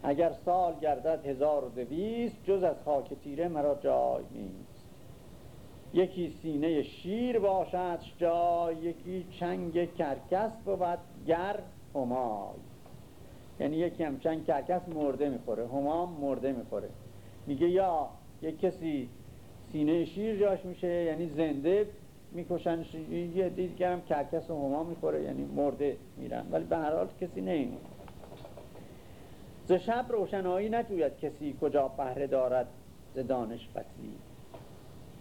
اگر سال گردد هزار و دویست جز از خاک تیره مرا جای نیست. یکی سینه شیر باشد جای یکی چنگ کرکس بود گر همای. یعنی یکی هم چنگ کرکس مرده می‌خوره همام مرده می‌خوره. میگه یا یک کسی سینه شیر جاش میشه یعنی زنده می‌کشن یه دیگه هم کرکس و هما می‌خوره یعنی مرده میرن. ولی به هر حال کسی نمیمونه. ز شب روشنایی نجوید کسی کجا بهره دارد ز دانش بسی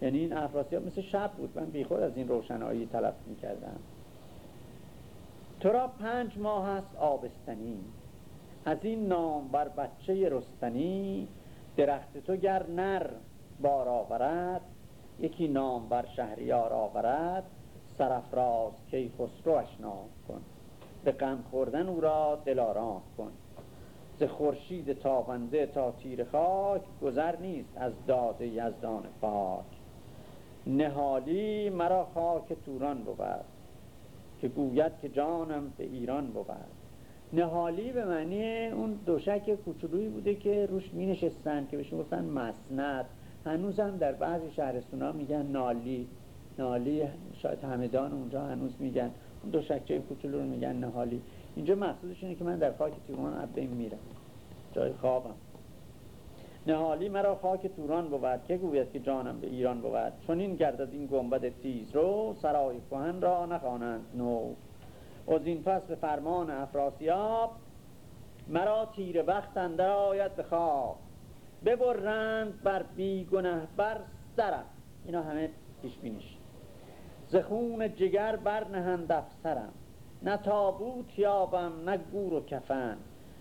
یعنی این افراسیاب مثل شب بود. من بیخود از این روشنایی طلب می‌کردم. تو را پنج ماه هست آبستنی. از این نام بر بچه رستنی. درخت تو گر نر بار آورد. یکی نام بر شهریار آورد سرفراز کی خسرو اشنام کن. به غم خوردن او را دلارام کن. ز خورشید تابنده تا تیر خاک گذر نیست از داد یزدان پاک. نهالی مرا خاک توران بود که گوید که جانم به ایران بود. نهالی به معنی اون دوشک کوچولویی بوده که روش می نشستن که بهشون گفتن مسند. هنوز هم در بعضی شهرستون ها میگن نالی نالی شاید همدان اونجا هنوز میگن. اون دوشکچه کوچولو رو میگن نهالی. اینجا مقصودش اینه که من در خاک تیران عبدین میرم. جای خوابم. نهالی مرا خاک توران بود. که گوید که جانم به ایران بود؟ چون این گردد این گنبد تیز رو سرای کهن را نخوانند نو. از این پس به فرمان افراسیاب مرا تیر وقت اندر آید به خواب. ببرند بر بیگنه بر سرم اینا همه پیش بینش زخون جگر بر نهند افسرم. نه تابوت یابم نه گور و کفن.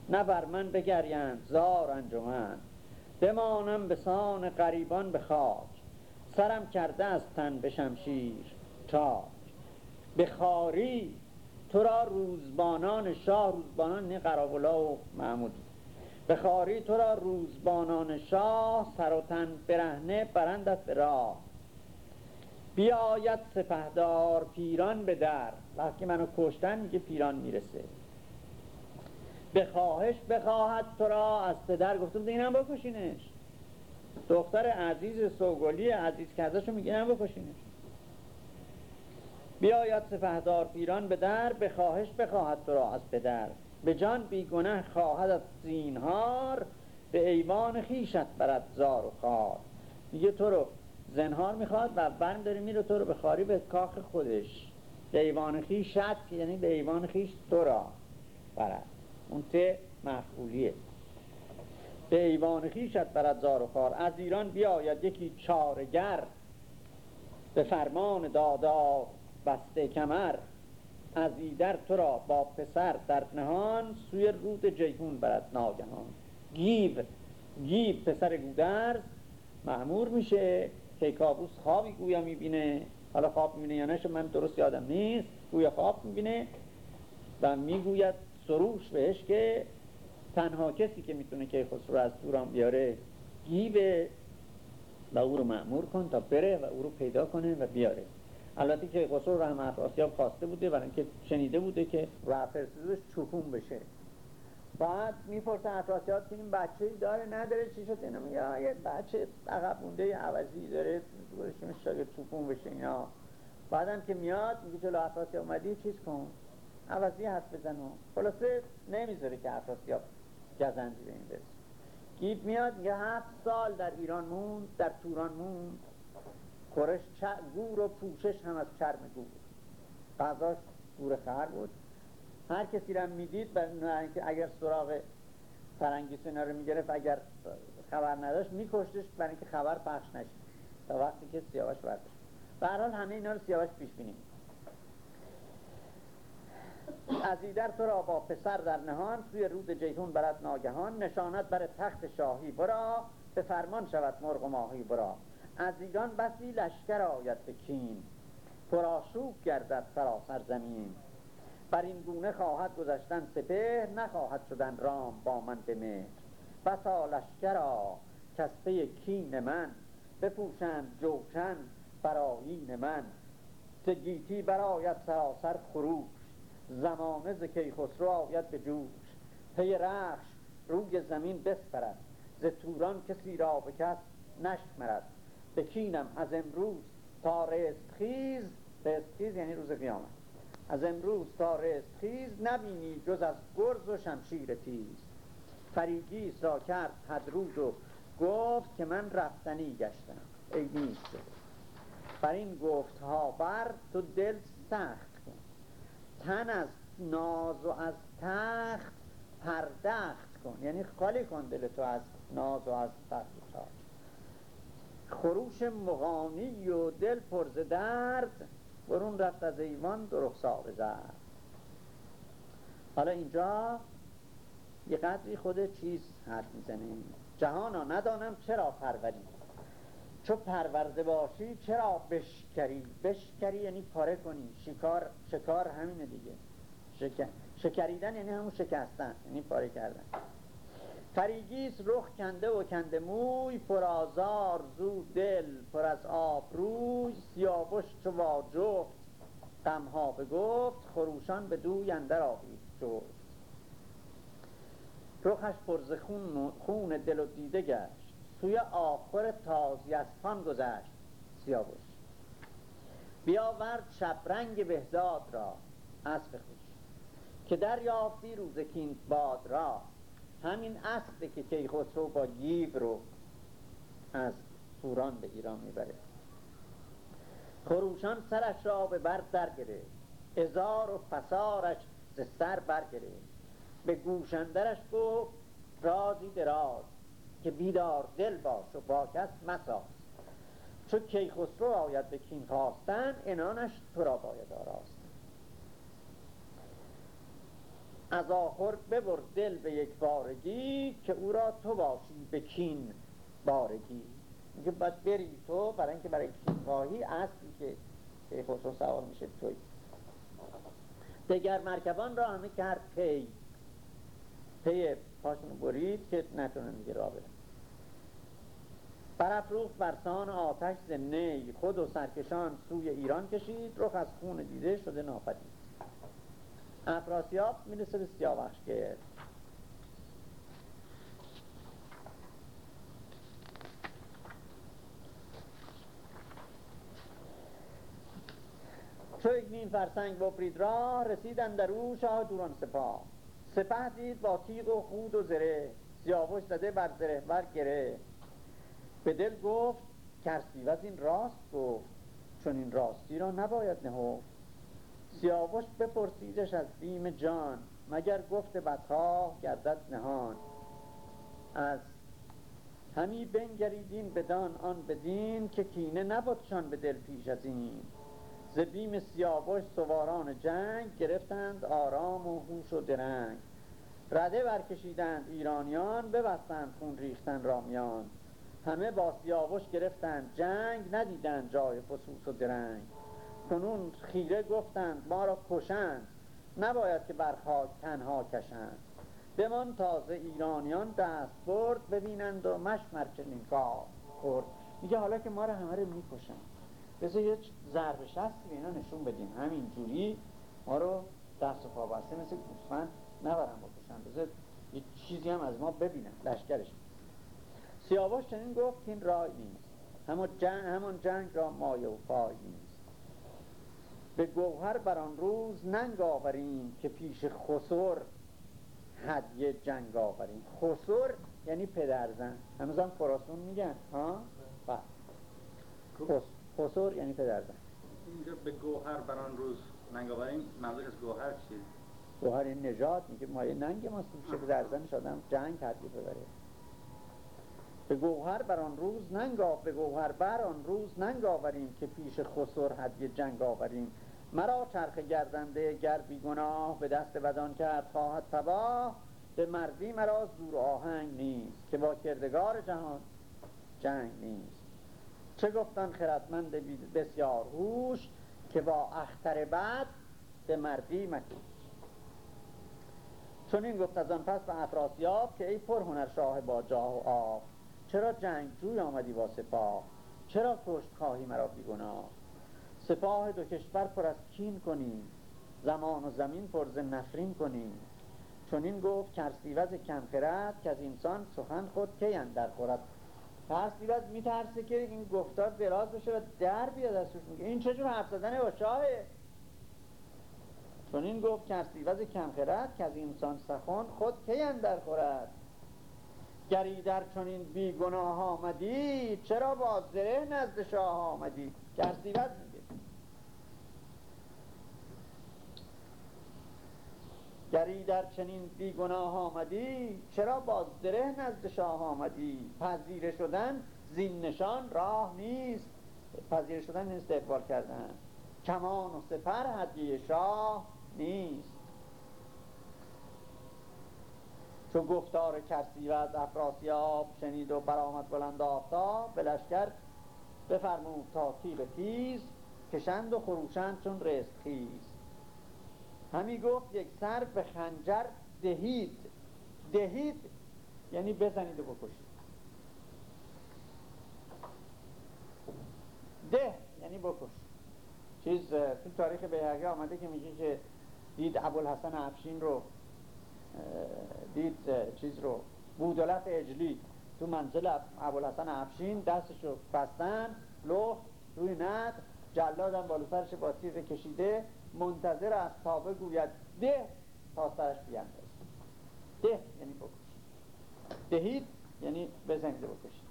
نه بر من بگریند زار انجمن. بمانم به سان غریبان به خاک. سرم کرده از تن به شمشیر تا به خاری تو را روزبانان شاه روزبانان نه قرابلا و محمودی به خاری تو را روزبانان شاه سر و تن برهنه برندت به راه. بیاید سپهدار پیران به در وقتی منو کشتن میگه پیران می‌رسه. به خواهش بخواهد تو را از پدر گفتم اینم بکشینش. دختر عزیز سوگلی عزیز کردشو میگه اینم بکشینش. بیاید سپهدار پیران به در به خواهش بخواهد تو را از پدر. به جان بیگنه خواهد از زینهار به ایوان خیشت برد زار و خار. میگه تو رو زنهار می‌خواد و برم داره میره تو رو به خاری به کاخ خودش. به ایوان خیشت یعنی به ایوان خیش تو را برد. اون ته مفعولیه. به ایوان خیشت برد زار و خار. از ایران بیاید یکی چارگر. به فرمان دادار بسته کمر. از ایدر تو را با پسر در نهان سوی رود جیهون برد ناگهان. گیو گیو پسر گودرز معمور میشه کیکابوس خوابی گویا می‌بینه. حالا خواب می‌بینه یا نشه من درست یادم نیست. گویا خواب می‌بینه و می‌گوید سروش بهش که تنها کسی که می‌تونه کیخسرو از توران بیاره گیوه و او رو معمور کن تا بره و او رو پیدا کنه و بیاره. البته که خسرو رحم افراسیاب خواسته بوده برای اینکه شنیده بوده که رفرسیدوش چوپون بشه. بعد می‌پرسن افراسیاب که این بچه داره نداره چی شد اینا میگه یه بچه عقب مونده عوضی داره گورش شاید چوپون بشه اینا. بعدم که میاد میگه جلو افراسیاب اومدی چیز کن. عوضی حرف بزن و خلاصه نمی‌ذاره که افراسیاب گزندی به این برسه. گیب میاد میگه هفت سال در ایران موند در توران موند. خورش گور و پوشش هم از چرم گور غذاش گور خر بود. هر کسی رو می‌دید اینکه اگر سراغ فرنگیس اینا رو می‌گرفت اگر خبر نداشت میکشتش برای اینکه خبر پخش نشه. تا وقتی که سیاوش برداشت به همه اینا رو سیاوش پیش بینیم از ایدر تو را با پسر در نهان سوی رود جیهون برد ناگهان نشانت بر تخت شاهی برا به فرمان شود مرغ و ماهی برا. از ایران بسی لشکر آید به کین. پراشوب گردد سراسر زمین. بر این گونه خواهد گذشتن سپه نخواهد شدن رام با من به مهر. بسا لشکرا کسته کین من. بپوشند جوشن برایین من. تگیتی برایت سراسر خروش. زمانه ز کیخسرو آید به جوش. پی رخش روی زمین بسپرد. ز توران کسی را به کس نشمرد. بکینم از امروز تا رستخیز رستخیز یعنی روز قیامت. از امروز تا رستخیز نبینی جز از گرز و شمشیر تیز. فریگیس را کرد هدروز و گفت که من رفتنی گشتم. ای نیست. بر این گفت ها بر تو دل سخت کن. تن از ناز و از تخت پردخت کن. یعنی خالی کن دل تو از ناز و از تخت خروش مغانی و دل پرز درد. برون رفت از ایوان در رخسار زرد. حالا اینجا یه قدری خود چیز حرف می‌زنه. جهانا ندانم چرا پروری. چو پرورده باشی چرا بشکری؟ بشکری یعنی پاره کنی. شکار شکار همینه دیگه. شکریدن یعنی همون شکستن یعنی پاره کردن. فریگیس رخ کنده و کنده موی پر آزار زو دل پر از آب روی سیاوش چو واجفت غمها بگفت خروشان به دوی اندر آوید جفت. رخش پر ز خون, دل و دیده گشت سوی آخر تازیستان گذشت سیاوش. بیاورد شبرنگ بهداد را اسب خوش که دریافتی روز کین باد را. همین اصله که کیخسرو با گیب رو از توران به ایران می‌بره. خروشان سرش را به بر در گرفت ازار و فسارش ز سر برگرفت. به گوشندرش گفت رازی دراز که بیدار دل باش و با کس مساز. چو کیخسرو آید به کین خواستن انانش تو را باید آراست. از آخر ببر دل به یک بارگی که او را تو باشی به کین بارگی. میگه باید بری تو برای اینکه برای کینخواهی اصلی که که خسرو سوار میشه توی. دگر مرکبان را همه کرد پی. پی پاشونو برید که نتونن دیگه را برن برافروخت برسان آتش ز نی خود و سرکشان سوی ایران کشید. رخ از خون دیده شده ناپدید. افراسیاب می‌رسه به سیاوخشگر چو یک نیم فرسنگ ببرید راه رسیدن در او شاه دوران سپاه. سپه دید با تیغ و خود و زره. سیاوش زده بر زره بر گره. به دل گفت کرسیوز این راست گفت چون این راستی را نباید نهفت. سیاوش بپرسیدش از بیم جان مگر گفت بدخواه گردد نهان. از همی بنگریدین بدان آن بدین که کینه نبودشان به دل پیش از این. ز بیم سیاوش سواران جنگ گرفتند آرام و هوش و درنگ. رده برکشیدند ایرانیان ببستند خون ریختن رامیان. همه با سیاوش گرفتند جنگ ندیدند جای فسوس و درنگ. کنون خیره گفتند ما را کشند. نباید که بر خاک تنها کشند. بمان تازه ایرانیان دست برد ببینند و مشمر چنین کار خورد میگه حالا که ما را همه رو می‌کشند. بذار یه ضرب شستی به اینا نشون بدیم. همین جوری ما رو دست و پا بسته مثل گوسفند نبرن بکشن بذار یه چیزی هم از ما ببینن. لشکرش. سیاوش چنین گفت این رای نیست. همون جنگ, همون جنگ را مایه و پای به گوهر بر آن روز ننگ آوریم که پیش خسر. هدیه جنگ آوریم. خسر یعنی پدرزن هنوزم خراسون میگن ها؟ بله. خسر یعنی پدرزن اینجا به گوهر بر آن روز ننگ آوریم. منظور از گوهر چیه؟ گوهر این نجات میگه مایه ننگ ماست. که پدرزنش آدم جنگ هدیه ببره. به گوهر بر آن روز ننگ به گوهر بر آن روز ننگ آوریم که پیش خسر هدیه جنگ آوریم. مرا چرخ گردنده گر بیگناه به دست بدان کرد خواهد تباه به مردی مرا زور آهنگ نیست که با کردگار جهان جنگ نیست. چه گفتن خردمند بسیار هوش که با اختر بعد به مردی مکوش. چون این گفت از آن پس به افراسیاب که ای پر هنر شاه با جاه و آب چرا جنگ جوی آمدی با سپاه؟ چرا کشت خواهی مرا بیگناه؟ سپاه دو کشور پر از کین کنیم. زمان و زمین پر ز نفرین کنیم. چون این گفت کرسیوز کم خرد که از انسان سخن خود کی اندر خورد. کرسیوز میترسه که این گفتار دراز بشه و در بیاد از توش میگه این چجور حرف زدن با شاهه؟ چون این گفت کرسیوز کم خرد که از انسان سخن خود کی اندر خورد؟ گری در چنین بی گناه آمدی چرا با زره نزد شاه آمدی؟ کرسیوز میگه گری در چنین بی گناه آمدی چرا با زره نزد شاه آمدی؟ پذیره شدن زین نشان راه نیست. پذیره شدن نیست کردن. کمان و سپر هدیه شاه نیست. چو گفتار کرسی و از افراسیاب شنید و برآمد بلند آفتاب به لشکر بفرمود تا تیغ تیز کشند و خروشند چون رست خیز. همی گفت یک سر به خنجر دهید. دهید یعنی بزنید و بکشید. ده یعنی بکش. چیز تو تاریخ بیهقی آمده که میگه که دید ابوالحسن افشین رو دید چیز رو بودلت اجلی تو منزل ابوالحسن افشین دستشو بستن لخت روی ند جلادم بالو سرش با تیغ کشیده منتظر از تابه گوید ده تا سرش بیانداز ده یعنی بکش. دهید یعنی بزنید بکشید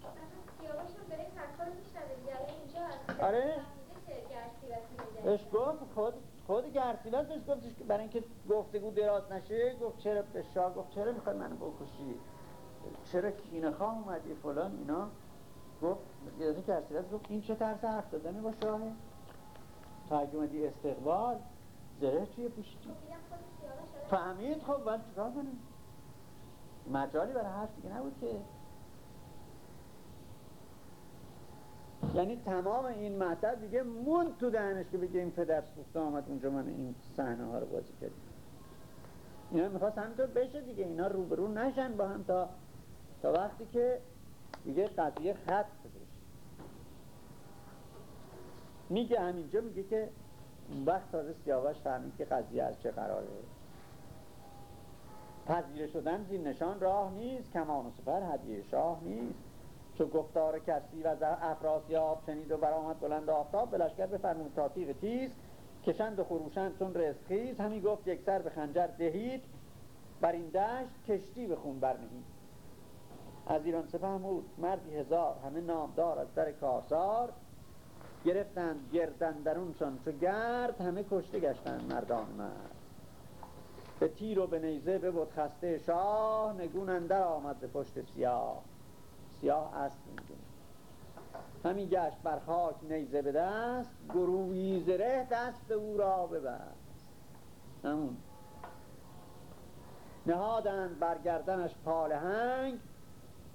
آره. بهش گفت خود خود گرسیوز بهش گفتش که برای اینکه گفتگو دراز نشه گفت چرا به شاه گفت چرا می‌خوای منو بکشی؟ چرا کینه خواه اومدی؟ فلان اینا. گفت یادی گرسیوز گفت این چه طرز حرف دادنه با شاهه؟ تا اگه اومدی استقبال زره چیه پوشیدی. فهمید؟ خب باید چیکار کنیم؟ مجالی برای حرف دیگه نبود که. یعنی تمام این مطلب دیگه مون تو دهنش که بگه این پدر سوخته آمد اونجا من این صحنه ها رو بازی کردیم. اینا می‌خواست همینطور بشه دیگه. اینا روبرو نشن با هم تا تا وقتی که دیگه قضیه خط بشه میگه همینجا میگه که وقت تازه سیاوش فهمید که قضیه از چه قراره. پذیره شدن زیر نشان راه نیست کمان و سپر هدیه شاه نیست. چو گفتار کسی و افراسیاب شنید و برآمد بلند آفتاب به لشکر بفرمود تا تیغ تیز. کشند و خروشند چون رزخیز همی گفت یک سر به خنجر دهید. بر این دشت کشتی به خون برنهید. از ایران سپهمود مردی هزار همه نامدار از در کاسار گرفتند گردن درونشان چو گرد همه کشته گشتند مردان مرد. به تیر و به نیزه ببود خسته شاه نگون اندر آمد به پشت سیاه. سیاه است می‌دونه همین گشت بر خاک نیزه به دست گروهی زره دست او را ببست. همون. نهادند بر گردنش پال هنگ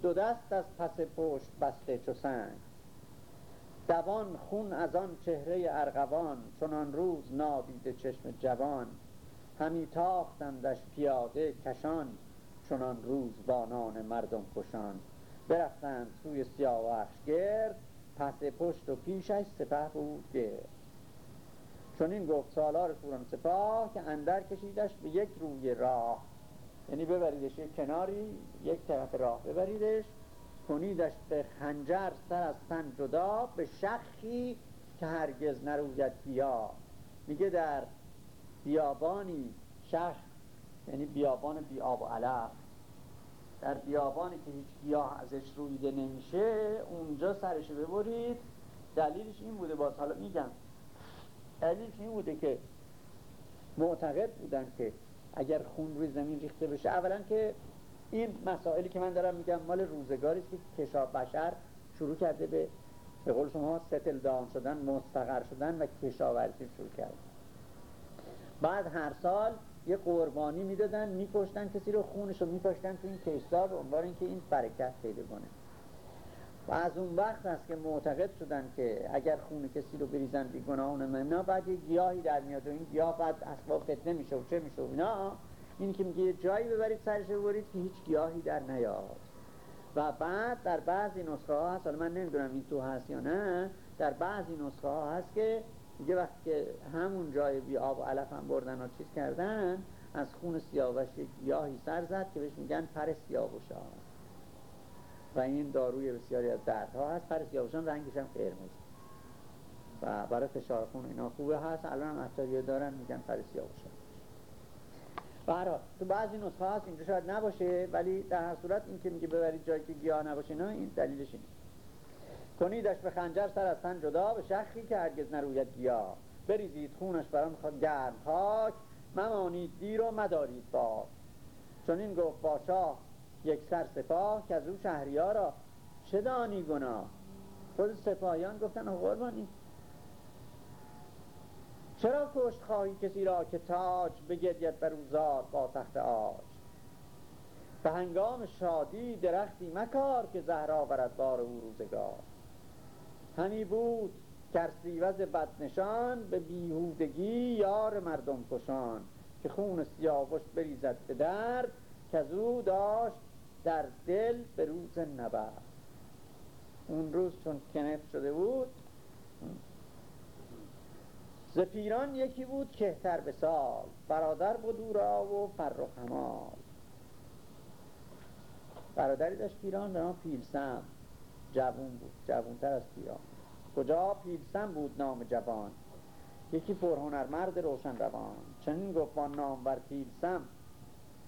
دو دست از پس پشت بسته چو سنگ. دوان خون از آن چهره ارغوان چون روز نادیده چشم جوان. همی تاختندش پیاده کشان چون روز بانان مردم کشان. برفتند سوی سیاوش گرد پس پشت و پیشش سپه بود گرد. چون این گفت سالار پوران سپاه که اندر کشیدش به یک روی راه. یعنی ببریدش یک کناری یک طرف راه ببریدش کنیدش به خنجر سر از تن جدا به شخی که هرگز نروید بیا. میگه در بیابانی شخ یعنی بیابان بی آب و علف در بیابانی که هیچ گیاه ازش رویده نمیشه اونجا سرش ببرید. دلیلش این بوده باز. حالا میگم دلیلش این بوده که معتقد بودن که اگر خون روی زمین ریخته بشه اولا که این مسائلی که من دارم میگم مال روزگاری است که کشا بشر شروع کرده به به قول شما ستل دام شدن مستقر شدن و کشاورزی شروع کرد. بعد هر سال یه قربانی می‌دادن میکشتن کسی رو خونش رو میپاشتن تو این کشتار به عنوان اینکه این برکت پیدا کنه. و از اون وقت است که معتقد شدن که اگر خون کسی رو بریزن بی گناه اینا بعد یه گیاهی در میاد و این گیاه بعد اسباب فتنه میشه و چه میشه و اینا. این که میگه جایی ببرید سرش ببرید که هیچ گیاهی در نیاد. و بعد در بعضی نسخه ها هست حالا من نمی‌دونم این تو هست یا نه در بعضی نسخه ها هست که میگه وقتی که همون جای بی آب و علف هم بردن و چیز کردن از خون سیاوش یک گیاهی سر زد که بهش میگن پر سیاوشان. و این داروی بسیاری از دردها هست پر سیاوشان رنگش هم قرمز. و برای فشار خون اینا خوبه هست. الان هم دارن میگن پر سیاوشان. برای تو بعضی نسخه هست اینجا شاید نباشه ولی در هر صورت این که میگه ببرید جایی که گیاه نباشه نه این دلیلش اینه. کنیدش به خنجر سر از تن جدا به شخی که هرگز نروید گیاه. بریزید خونش بران گرم خاک ممانید دیر و مدارید با چون این گفت با شاه یک سر سپاه که از او شهریارا. چه دانی گناه؟ خود سپاهیان گفتن قربانی. چرا کشت خواهی کسی را که تاج بگرید بر زار با تخت آج به هنگام شادی درختی مکار که زهر آورد بار او روزگار. همی بود کرسیوز بدنشان به بیهودگی یار مردم کشان که خون سیاوش بریزد به درد که از او داشت در دل به روز نبرد. اون روز چون کنف شده بود ز پیران یکی بود کهتر به سال برادر بود او را و فرخ همال برادری داشت پیران به نام پیلسم. جوون بود جوونتر از پیران. کجا؟ پیلسم بود نام جوان. یکی مرد روشن روان. چنین گفت با نام بر پیلسم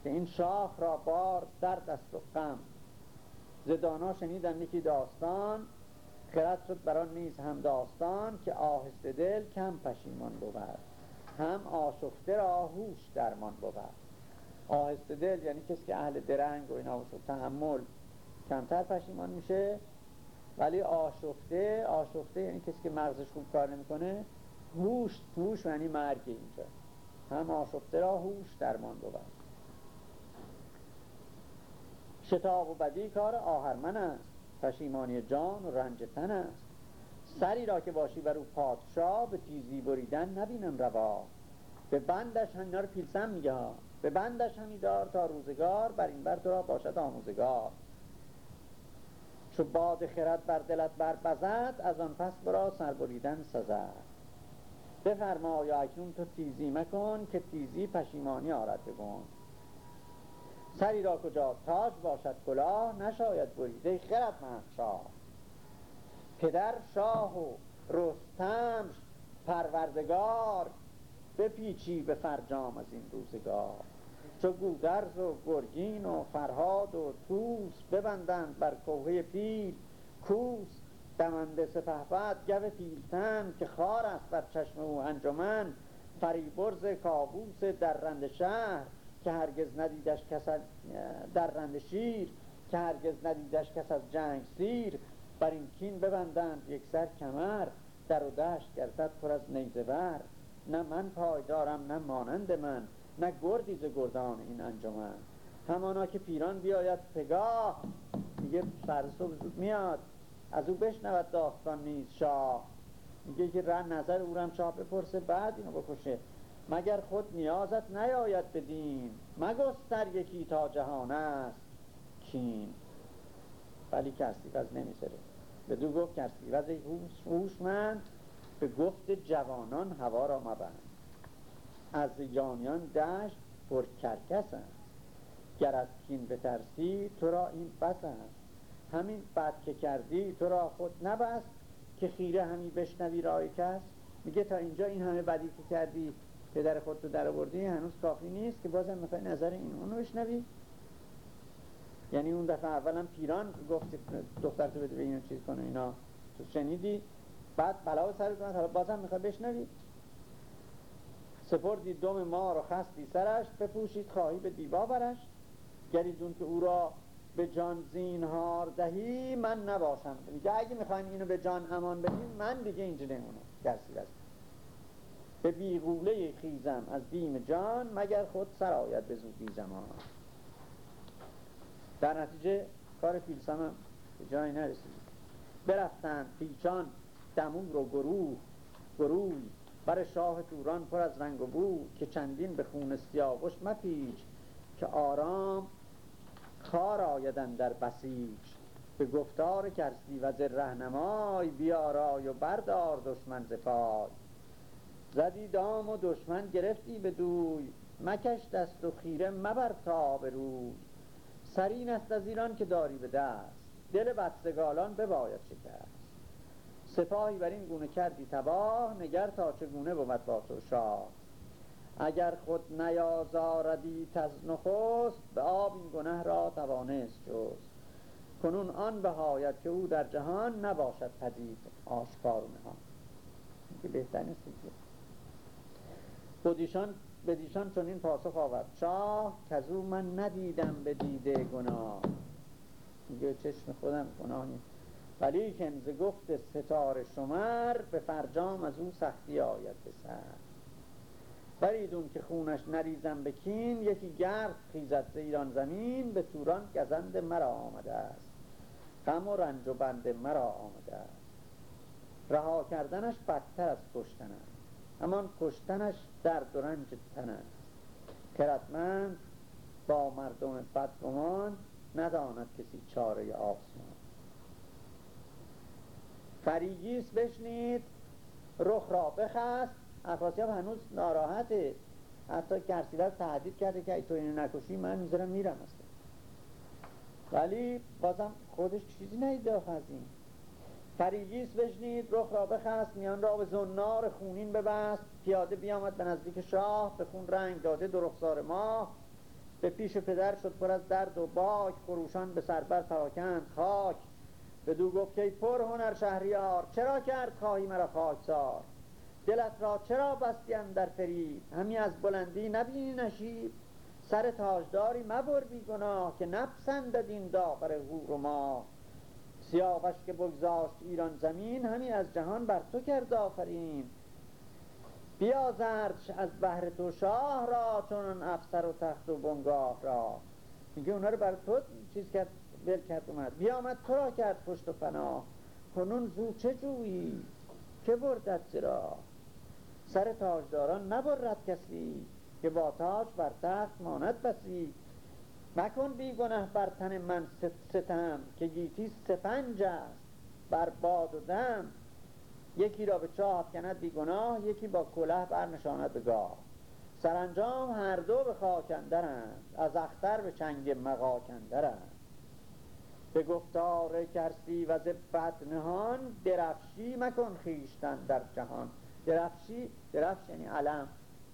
که این شاه را بار در دست و غم. زدانا شنیدن یکی داستان خرد شد بران نیز هم داستان که آهسته دل کم پشیمان بود. هم آشفته را هوش درمان بود. آهسته دل یعنی کسی که اهل درنگ و اینا باشه تحمل کمتر پشیمان میشه. ولی آشفته آشفته یعنی کسی که مغزش خوب کار نمی‌کنه هوش هوش یعنی مرگ اینجا. هم آشفته را هوش درمان بود. شتاب و بدی کار آهرمن است. پشیمانی جان و رنج تن است. سری را که باشی بر او پادشاه به تیزی بریدن نبینم روا. به بندش همینا رو پیلسن میگه به بندش همی دار تا روزگار بر این بر تو را باشد آموزگار چو باد خرد بر دلت بربزد از آن پس برا سربریدن سزد. بفرما یا اکنون تو تیزی مکن که تیزی پشیمانی آرد بگون سری را کجا تاج باشد کلاه نشاید بریده خرد من شاه. پدر شاه و رستم پروردگار بپیچی به فرجام از این روزگار. چو گودرز و گرگین و فرهاد و توس ببندند بر کوهه پیل کوس دمنده سپهبد گو پیلتن که خار است بر چشم او انجمن فریبرز کابوس در رند شهر. که هرگز ندیدش کس در رند شیر که هرگز ندیدش کس از جنگ سیر. بر این کین ببندند یک سر کمر در و دشت گردد پر از نیزه بر. نه من پایدارم نه مانند من نه گردی گردان این انجمن. همانا که پیران بیاید پگاه میگه فرسو زود میاد از او بشنود داستان نیست شاه. میگه که رن نظر او رم شاه بپرسه بعد اینو بکشه. مگر خود نیازت نیاید بدین مگستر یکی تا جهان است کین. ولی کرسیوز نمیسره. بدو گفت کرسیوز هوشمند به گفت جوانان هوا را مبند. از یانیان دشت پر کرکس گر از کین بترسی تو را این بس است. همین بد که کردی تو را خود نبست که خیره همی بشنوی رای کس. میگه تا اینجا این همه بدی که کردی پدر خود تو در آوردی هنوز کافی نیست که بازم می‌خوای نظر این اونو بشنوی. یعنی اون دفعه اولم پیران گفت دختر تو بده به اینو چیز کنه اینا تو شنیدی. بعد بلا سر کنه حالا بازم می‌خوای بشنوی. سپردی دم ما رو خستی سرش بپوشید خواهی به دیبا برش. گریدون که او را به جان زینهار دهی من نباشم. میگه اگه می‌خواین اینو به جان امان بدین من دیگه اینجا نمونه درسی است به بیغوله خیزم از دیم جان مگر خود سرایت به زودی زمان. در نتیجه کار فیلسم هم به جایی نرسید. برفتن پیچان دمور و گروه گروه بر شاه توران پر از رنگ و بو که چندین به خون سیاوش مپیچ که آرام خار آیدن در بسیج به گفتار کرسی و رهنمای بیارای و بردار دشمن زفای زدی دام و دشمن گرفتی به دوی. مکش دست و خیره مبر تا به روی. سرین است از ایران که داری به دست. دل بدسگالان بباید شکست. سپاهی بر این گونه کردی تباه نگر تا چگونه بود با تو شاه. اگر خود نیازاردی تز نخست به آب این را توانست جز کنون آن بهایت که او در جهان نباشد پدید آشکار و نهان. که بهتر نیست بدیشان بدیشان چون این پاسخ آورد. شاه که او من ندیدم به دیده گناه. میگه چشم خودم گناهی ولی که ز گفت ستاره شمر به فرجام از او سختی آید به سر. بریدون که خونش نریزم بکین یکی گرد خیزد ایران زمین به توران گزند مرا آمده است. غم و رنج و بند مرا آمده است. رها کردنش بدتر از کشتن همان کشتنش درد و رنج تن است. خردمند با مردم بدگمان نداند کسی چاره آسمان. فریگیس بشنید رخ را بخست. افراسیاب هنوز ناراحته. حتی کرسیوز تهدید کرده که ای تو اینو نکشی من می‌ذارم میرم اصلا. ولی بازم خودش چیزی نیده از این. فریگیس بشنید رخ را بخست میان را به زنار خونین ببست. پیاده بیامد به نزدیک شاه به خون رنگ داده دو رخسار ما. به پیش پدر شد پر از درد و باک خروشان به سربر پراکند خاک. به دو گفت که پر هنر شهریار چرا کرد خواهی مرا خاکسار دلت را چرا بستی در فرید همی از بلندی نبینی نشیب. سر تاجداری مبر بی گناه که نپسندد این داغر هور و ما سیاوش که بگذاشت ایران زمین همی از جهان بر تو کرد آفرین. بیا زردش از بهر تو شاه را چون افسر و تخت و بنگاه را. میگه اونا رو بر تو چیز کرد ول کرد اومد. بیا آمد تو را کرد پشت و پناه. کنون زو چه جویی؟ که بردت زرا سر تاجداران نبرد کسی که با تاج بر تخت ماند بسی. مکن بی گنه بر تن من ستم که گیتی سپنج است بر باد و دم. یکی را به چاه کند بی گناه یکی با کله برنشاند به گاه. سرانجام هر دو به خاکندرند از اختر به چنگ مقاکندرند به گفتار کرسی و بد نهان درفشی مکن خیشتن در جهان. درفشی درفش یعنی علم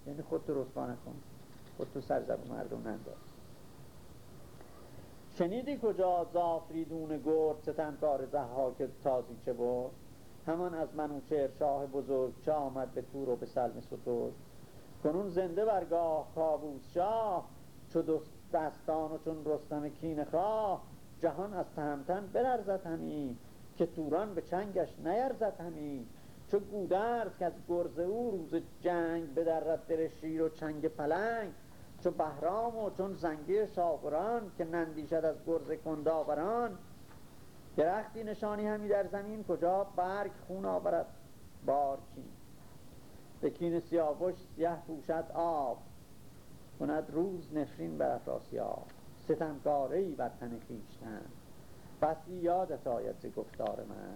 یعنی خود تو رسوا نکن. خود تو سر زبون مردم ننداز. شنیدی کجا زافریدون گرد ستمکار زحاک تازی چه بود همان از منوچهر شاه بزرگ چه آمد به تور و به سلم ستود کنون زنده برگاه کابوس شاه چو دستان و چون رستم کین خواه جهان از تهمتن بلرزد همی که توران به چنگش نیرزد همی. چو گودرز که از گرز او روز جنگ به در شیر و چنگ پلنگ چو بهرام و چون زنگی شاوران که نندیشد از گرز کنداوران. درختی نشانی همی در زمین کجا برگ خون آورد؟ بارکین به کین سیاوش سیه پوشد آب. کند روز نفرین بر افراسیاب ستمکاره ای بر تن خویشتن. بسی یادت آید ز گفتار من.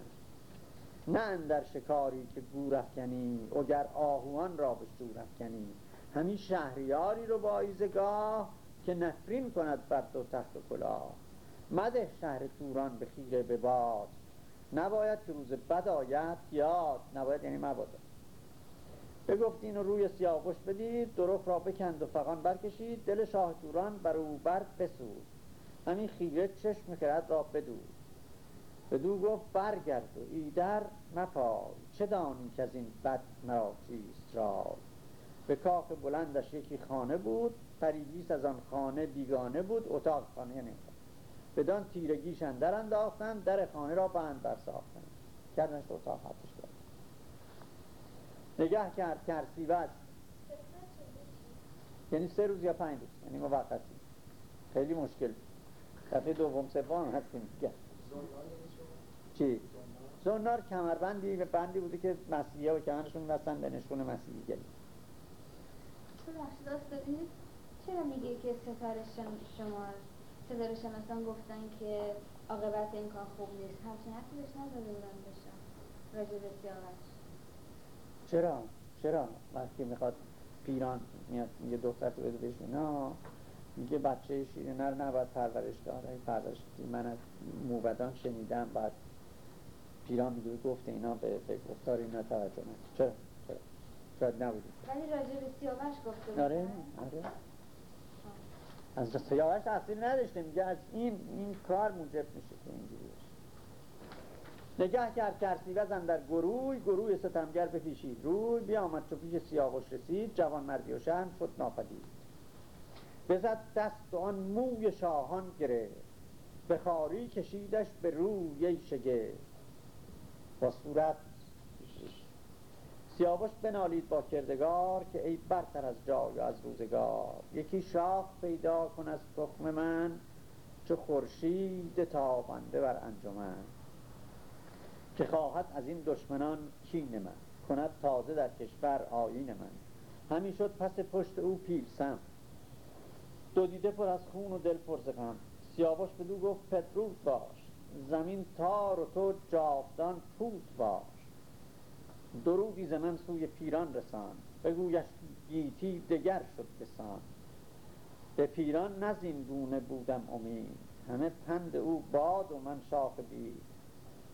نه اندر شکاری که گور افکنی اگر آهوان را به شور همین شهریاری رو با ایزگاه که نفرین کند بر دو تخت و کلاه. مده شهر توران به خیره به باد. نباید که روز بد آید یاد. نباید یعنی مبادا. بگفت اینو روی سیاوش بدید دروخ را بکند و فقان برکشید. دل شاه توران بر او بر بسود همین خیره چشم خرد را بدود بدو گفت برگرد و ایدر مپای چه دانی که از این بد مرا چیست را به کاخ بلندش یکی خانه بود پریگیس از آن خانه بیگانه بود اتاق خانه نمیدن بدان تیرگیش اندر انداختن در خانه را بند برساختن کردنش اتاق حبسش کرد نگه کرد کرسیوز یعنی سه روز یا پنج روز یعنی موقتی. خیلی مشکل دفعه دوم سوم هستیم. دیگه چی؟ زنار کمربندی به بندی بوده که مسیحی و کمرشون بستن به نشون مسیحی چرا میگه که ستاره شما ستاره شناسان گفتن که عاقبت این کار خوب نیست. همچنین حرفی بهش نزده بودن بشن راجع به سیاوش. چرا؟ چرا؟ وقتی می‌خواد پیران میاد میگه دختر تو بده نه. میگه بچه شیرینه رو نباید پرورش داره پرورش من از موبدان شنیدم. بعد پیران میگه گفته اینا به, گفتار اینا توجه نکن. چرا؟ شاید نبودی ولی راجع به سیاوش گفته آره آره. از سیاوش تحصیل نداشته میگه از این این کار موجب میشه که اینجوری نگه کرد کرسی وزن در گروی گروی ستمگر بپیشید روی بیامد چو پیش سیاوش رسید. جوان مردی و شهن شد ناپدید. بزد دست آن موی شاهان گرفت. به خاری کشیدش به روی شگه با صورت سیاوش بنالید با کردگار که ای برتر از جای از روزگار. یکی شاخ پیدا کن از تخم من چو خورشید تابنده بر انجمن. که خواهد از این دشمنان کین من کند تازه در کشور آیین من. همین شد پس پشت او پیلسم دو دیده پر از خون و دل پر زغم سیاوش دو گفت پدرود باش. زمین تار و تو جاودان پود باش. درودی ز من سوی پیران رسان بگویش گیتی دگر شد بسان به پیران نزین گونه بودم امید همه پند او باد و من شاخ بید.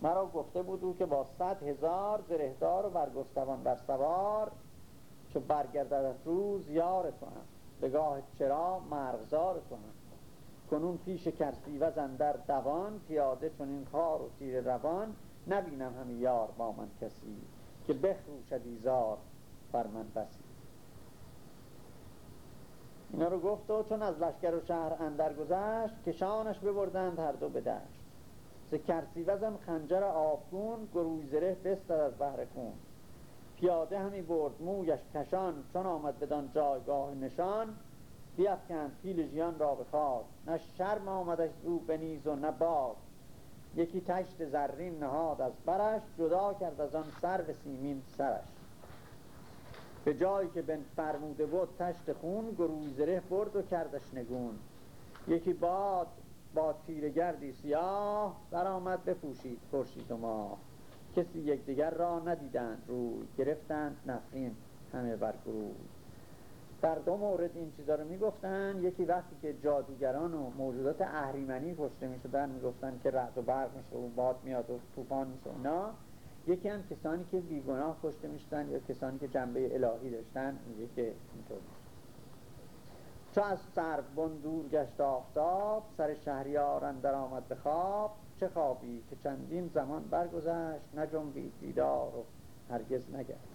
مرا گفته بود او که با صد هزار زرهدار و برگستوان بر سوار چو برگردد روز یار تو هم. بگاه چرا مرغزار تو هم. کنون پیش کرسی و زندر دوان پیاده چون این خار و تیر روان نبینم همی یار با من کسی. که بخروشد ایزار بر من بسی. اینا رو گفت و چون از لشکر و شهر اندر گذشت کشانش ببردند هر دو بدشت ز کرسیوزم خنجر آبگون گروی زره بستد از بحر خون پیاده همی برد مویش کشان چون آمد بدان جایگاه نشان. بیفکند پیل ژیان را به نه شرم آمدش او به نیز و نه باد یکی تشت زرین نهاد از برش جدا کرد از آن سر سیمین سرش. به جایی که بن فرموده بود تشت خون گروی زره برد و کردش نگون. یکی باد با تیر گردی سیاه برآمد بپوشید خورشید و ماه. کسی یکدیگر را ندیدند روی گرفتند نفرین همه بر در دو مورد این چیزا رو می‌گفتن. یکی وقتی که جادوگران و موجودات اهریمنی کشته می‌شدن می‌گفتن که رعد و برق میشه و باد میاد و طوفان میشه اونا یکی هم کسانی که بیگناه کشته می‌شدن یا کسانی که جنبه الهی داشتن میگه که اینطور. چو از سر بندور گشت آفتاب سر شهریار اندر آمد به خواب. چه خوابی که چندین زمان برگذشت نجنبید دیدار و هرگز نگشت.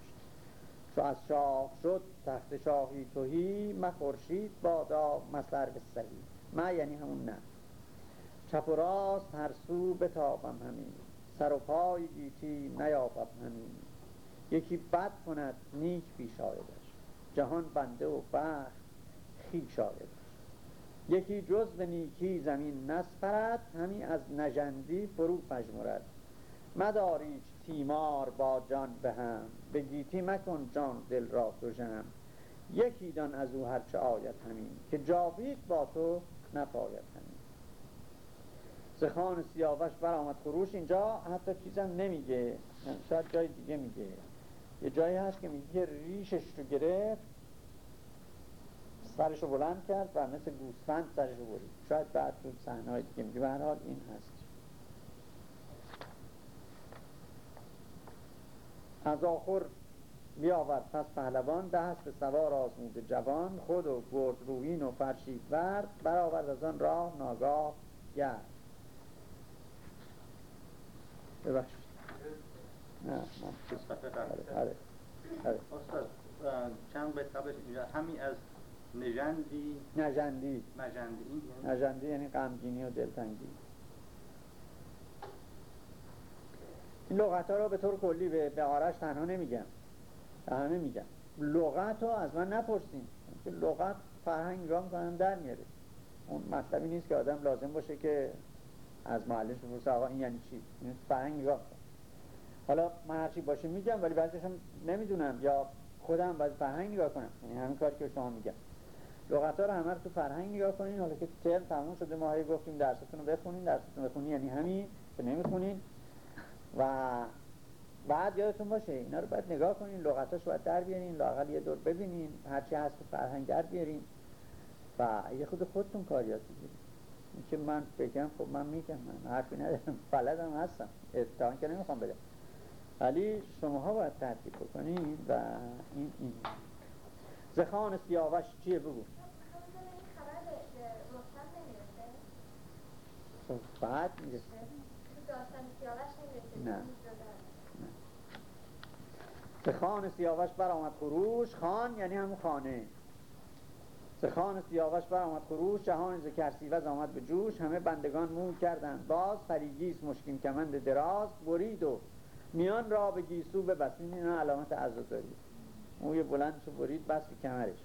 چو از شاه شد تخت شاهی توهی مخورشید بادا مسر به سهی. ما یعنی همون نه. چپ و راست هر سو بتابم همین سر و پای گیتی نیابم همین یکی بد کند نیک پیش آیدش. جهان بنده و بخت خیش آیدش. یکی جز به نیکی زمین نسپرد همی از نژندی فرو پژمرد. مداریچ تیمار با جان به هم به گیتی مکن جان دل را جنم یکی دان از او هرچه آید همین. که جاوید با تو نپاید همین. زخان سیاوش برآمد خروش. اینجا حتی چیزم نمیگه. شاید جای دیگه میگه. یه جایی هست که میگه ریشش رو گرفت. سرش رو بلند کرد و مثل گوسفند سرش رو برید شاید بعد تو صحنه دیگه میگه. به حال این هست. از آخر بیاورد پس پهلوان دست به سوار آزمود جوان خود و گرد روین و فرشید ورد. برآورد از آن راه ناگاه گرد. ببخشید. نه نه. آره آره آره. چند بیت قبلش اینجا؟ همین از نژندی؟ نژندی. نژندی نژندی یعنی غمگینی و دلتنگی این لغت ها رو به طور کلی به, به آرش تنها نمیگم. به همه میگم لغت رو از من نپرسین. لغت فرهنگ نگاه می‌کنم در میاره. اون مطلبی نیست که آدم لازم باشه که از معلمش بپرسه آقا این یعنی چی؟ فرهنگ نگاه کنم حالا من هرچی باشه میگم ولی بعضیش هم نمی‌دونم. یا خودم باید فرهنگ نگاه کنم. یعنی همین کاری که شما میگم. لغت ها رو همه رو تو فرهنگ نگاه کنین. حالا که ترم تموم شده ماهی گفتیم درستون رو بخونین درستون بخونین. یعنی همین که نمی‌خونین. و بعد یادتون باشه اینا رو باید نگاه کنین لغتاش باید در بیارین لاقل یه دور ببینین هرچی هست تو فرهنگ در بیارین و یه خود خودتون کاریات بگیرین این که من بگم خب من میگم من حرفی ندارم بلدم هستم اتحان که نمی‌خوام بدم ولی شماها باید ترتیب بکنین و این این زخان سیاوش چیه بگو خب بعد می‌رسه نه. به خان سیاوش برآمد خروش. خان یعنی همون خانه. به خان سیاوش برآمد خروش. جهان ز کرسیوز آمد به جوش. همه بندگان مو کردند. باز فریگیس مشکین کمند دراز برید و میان را به گیسو ببست این علامت عزاداری موی بلندشو برید بس به کمرش.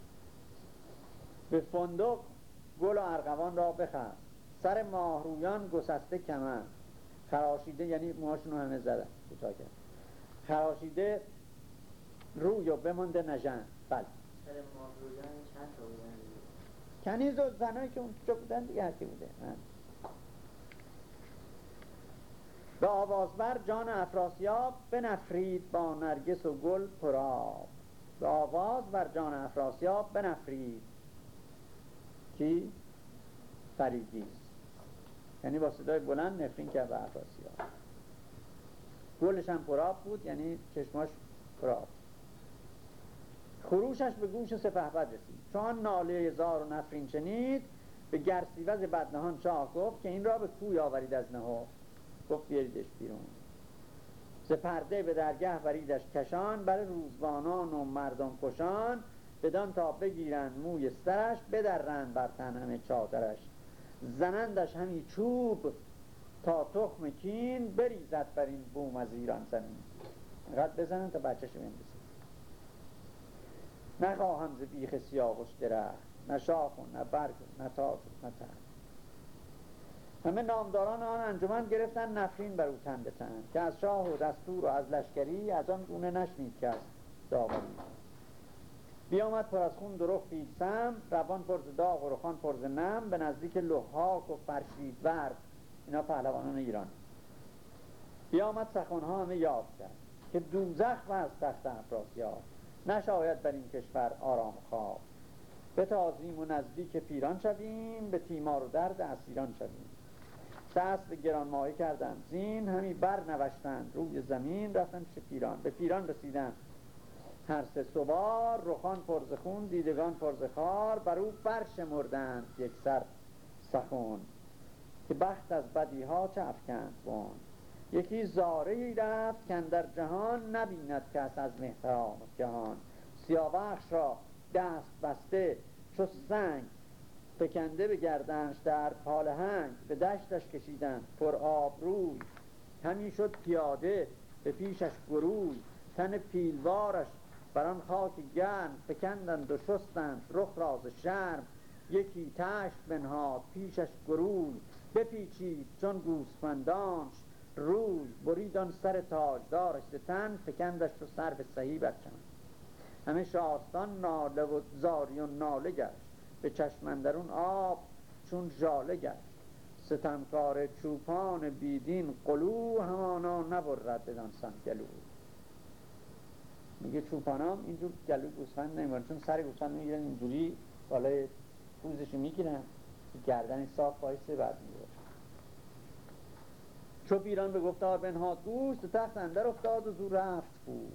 به فندق گل و ارغوان را بخست. سر ماهرویان گسسته کمند. خراشیده یعنی موهاشون رو همه زدن کوتاه کرد. خراشیده روی و بمانده نژند بله. کنیز و زنایی که اونجا بودن دیگه هرکی بوده. به آوازبر جان افراسیاب بنفرید با نرگس و گل پراب به آواز بر جان افراسیاب بنفرید. کی؟ فریدیست یعنی با صدای بلند نفرین کرد به عباسی ها. گلش هم پراب بود یعنی چشماش پراب خروشش به گوش سپه بد رسید. چون ناله زار و نفرین شنید به گرسیوز بدنهان شاه گفت که این را به کوی آورید از نهو گفت بیاریدش بیرون. سپرده به درگه وریدش کشان برای روزبانان و مردم کشان. بدان تا بگیرن موی سرش بدرند بر تن چادرش. زنندش همی چوب تا تخم کین بریزد بر این بوم از ایران زمین. اینقدر بزنن تا بچهش بندازه نخواهم ز بیخ سیاوش درخت نه شاخ و نه برگ و نه تاج و نه همه نامداران آن انجمن گرفتن نفرین بر او تن به تن که از شاه و دستور و از لشکری از آن گونه نشنید که از داوری بیامد پر از خون درخ سم روان پرز داغ و رخان پرز نم به نزدیک لحاک و فرشید ورد. اینا پهلوانان ایران. بیامد سخنها همه یاد کرد که دوزخ و از تخت افراسیاب نشاید بر این کشور آرام خواب. بتازیم و نزدیک پیران شویم به تیمار و درد اسیران شویم. دست به گرانمایه کردند. زین همی برنوشتند روی زمین رفتن پیش پیران. به پیران رسیدن هر سوار رخان پرز خون دیدگان پرز خار بر او برشمردند یک سر سخون. که بخت از بدی ها چه افکند بون؟ یکی زاره رفت که در جهان نبیند کس از مهترام جهان. سیاوخش را دست بسته چو سنگ فکنده به گردنش در پالهنگ به دشتش کشیدن پر آب روی. همی شد پیاده به پیشش گروی. تن پیلوارش بر آن خاک گرم فکندند و شستند رخ راز شرم. یکی تشت بنهاد پیشش گروی بپیچید چون گوسفندانش روی برید آن سر تاجدارش تن فکندش تو سر به صحیح برچن همه شاستان ناله و زاری و ناله گشت. به چشمندرون آب چون جاله گشت. ستمکار چوپان بیدین قلو همانا نبرد بدان سن گلو. میگه چوپانام اینجور گلو گوسفند نمی‌برن. چون سر گوسفند می‌گیرن اینجوری بالای پوزشو می‌گیرن گردن صاف بایسته بعد می‌گیرن چو پیران به گفتار بنهاد گوش تخت اندر افتاد و زور رفت پوش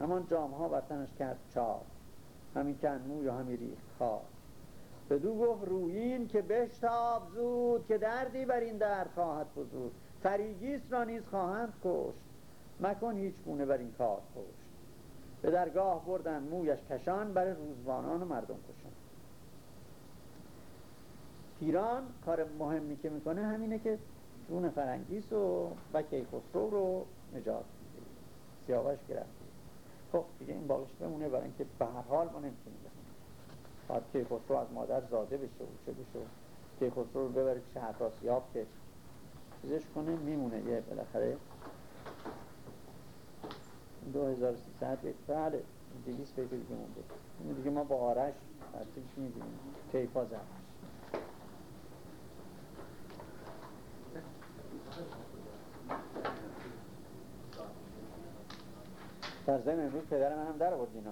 همان جامها بر تنش کرد چار همین کن موی و همی ریخت خواه به دو گفت رویین که بشتاب زود که دردی بر این درد خواهد بزود فریگیست را نیز خواهند کشت. مکن هیچ گونه بر این کار کشت. به درگاه بردن مویش کشان برای روزبانان و مردم کشان. پیران کار مهمی که می‌کنه همینه که جون فرنگیس و و کیخسرو رو نجات میده. سیاوش گرفت. خب دیگه این باقیش بمونه برای اینکه به هر حال ما نمی‌تونیم بخونیم باید کیخسرو از مادر زاده بشه و چه بشه کیخسرو رو ببره شهر سیاب که چیزش کنه میمونه یه بالاخره. 2300 بله 200 پیج دیگه مونده. اون دیگه ما با آرش ترتیبش میدیم تیپا زد. در زمین امروز پدر من هم در آورد اینا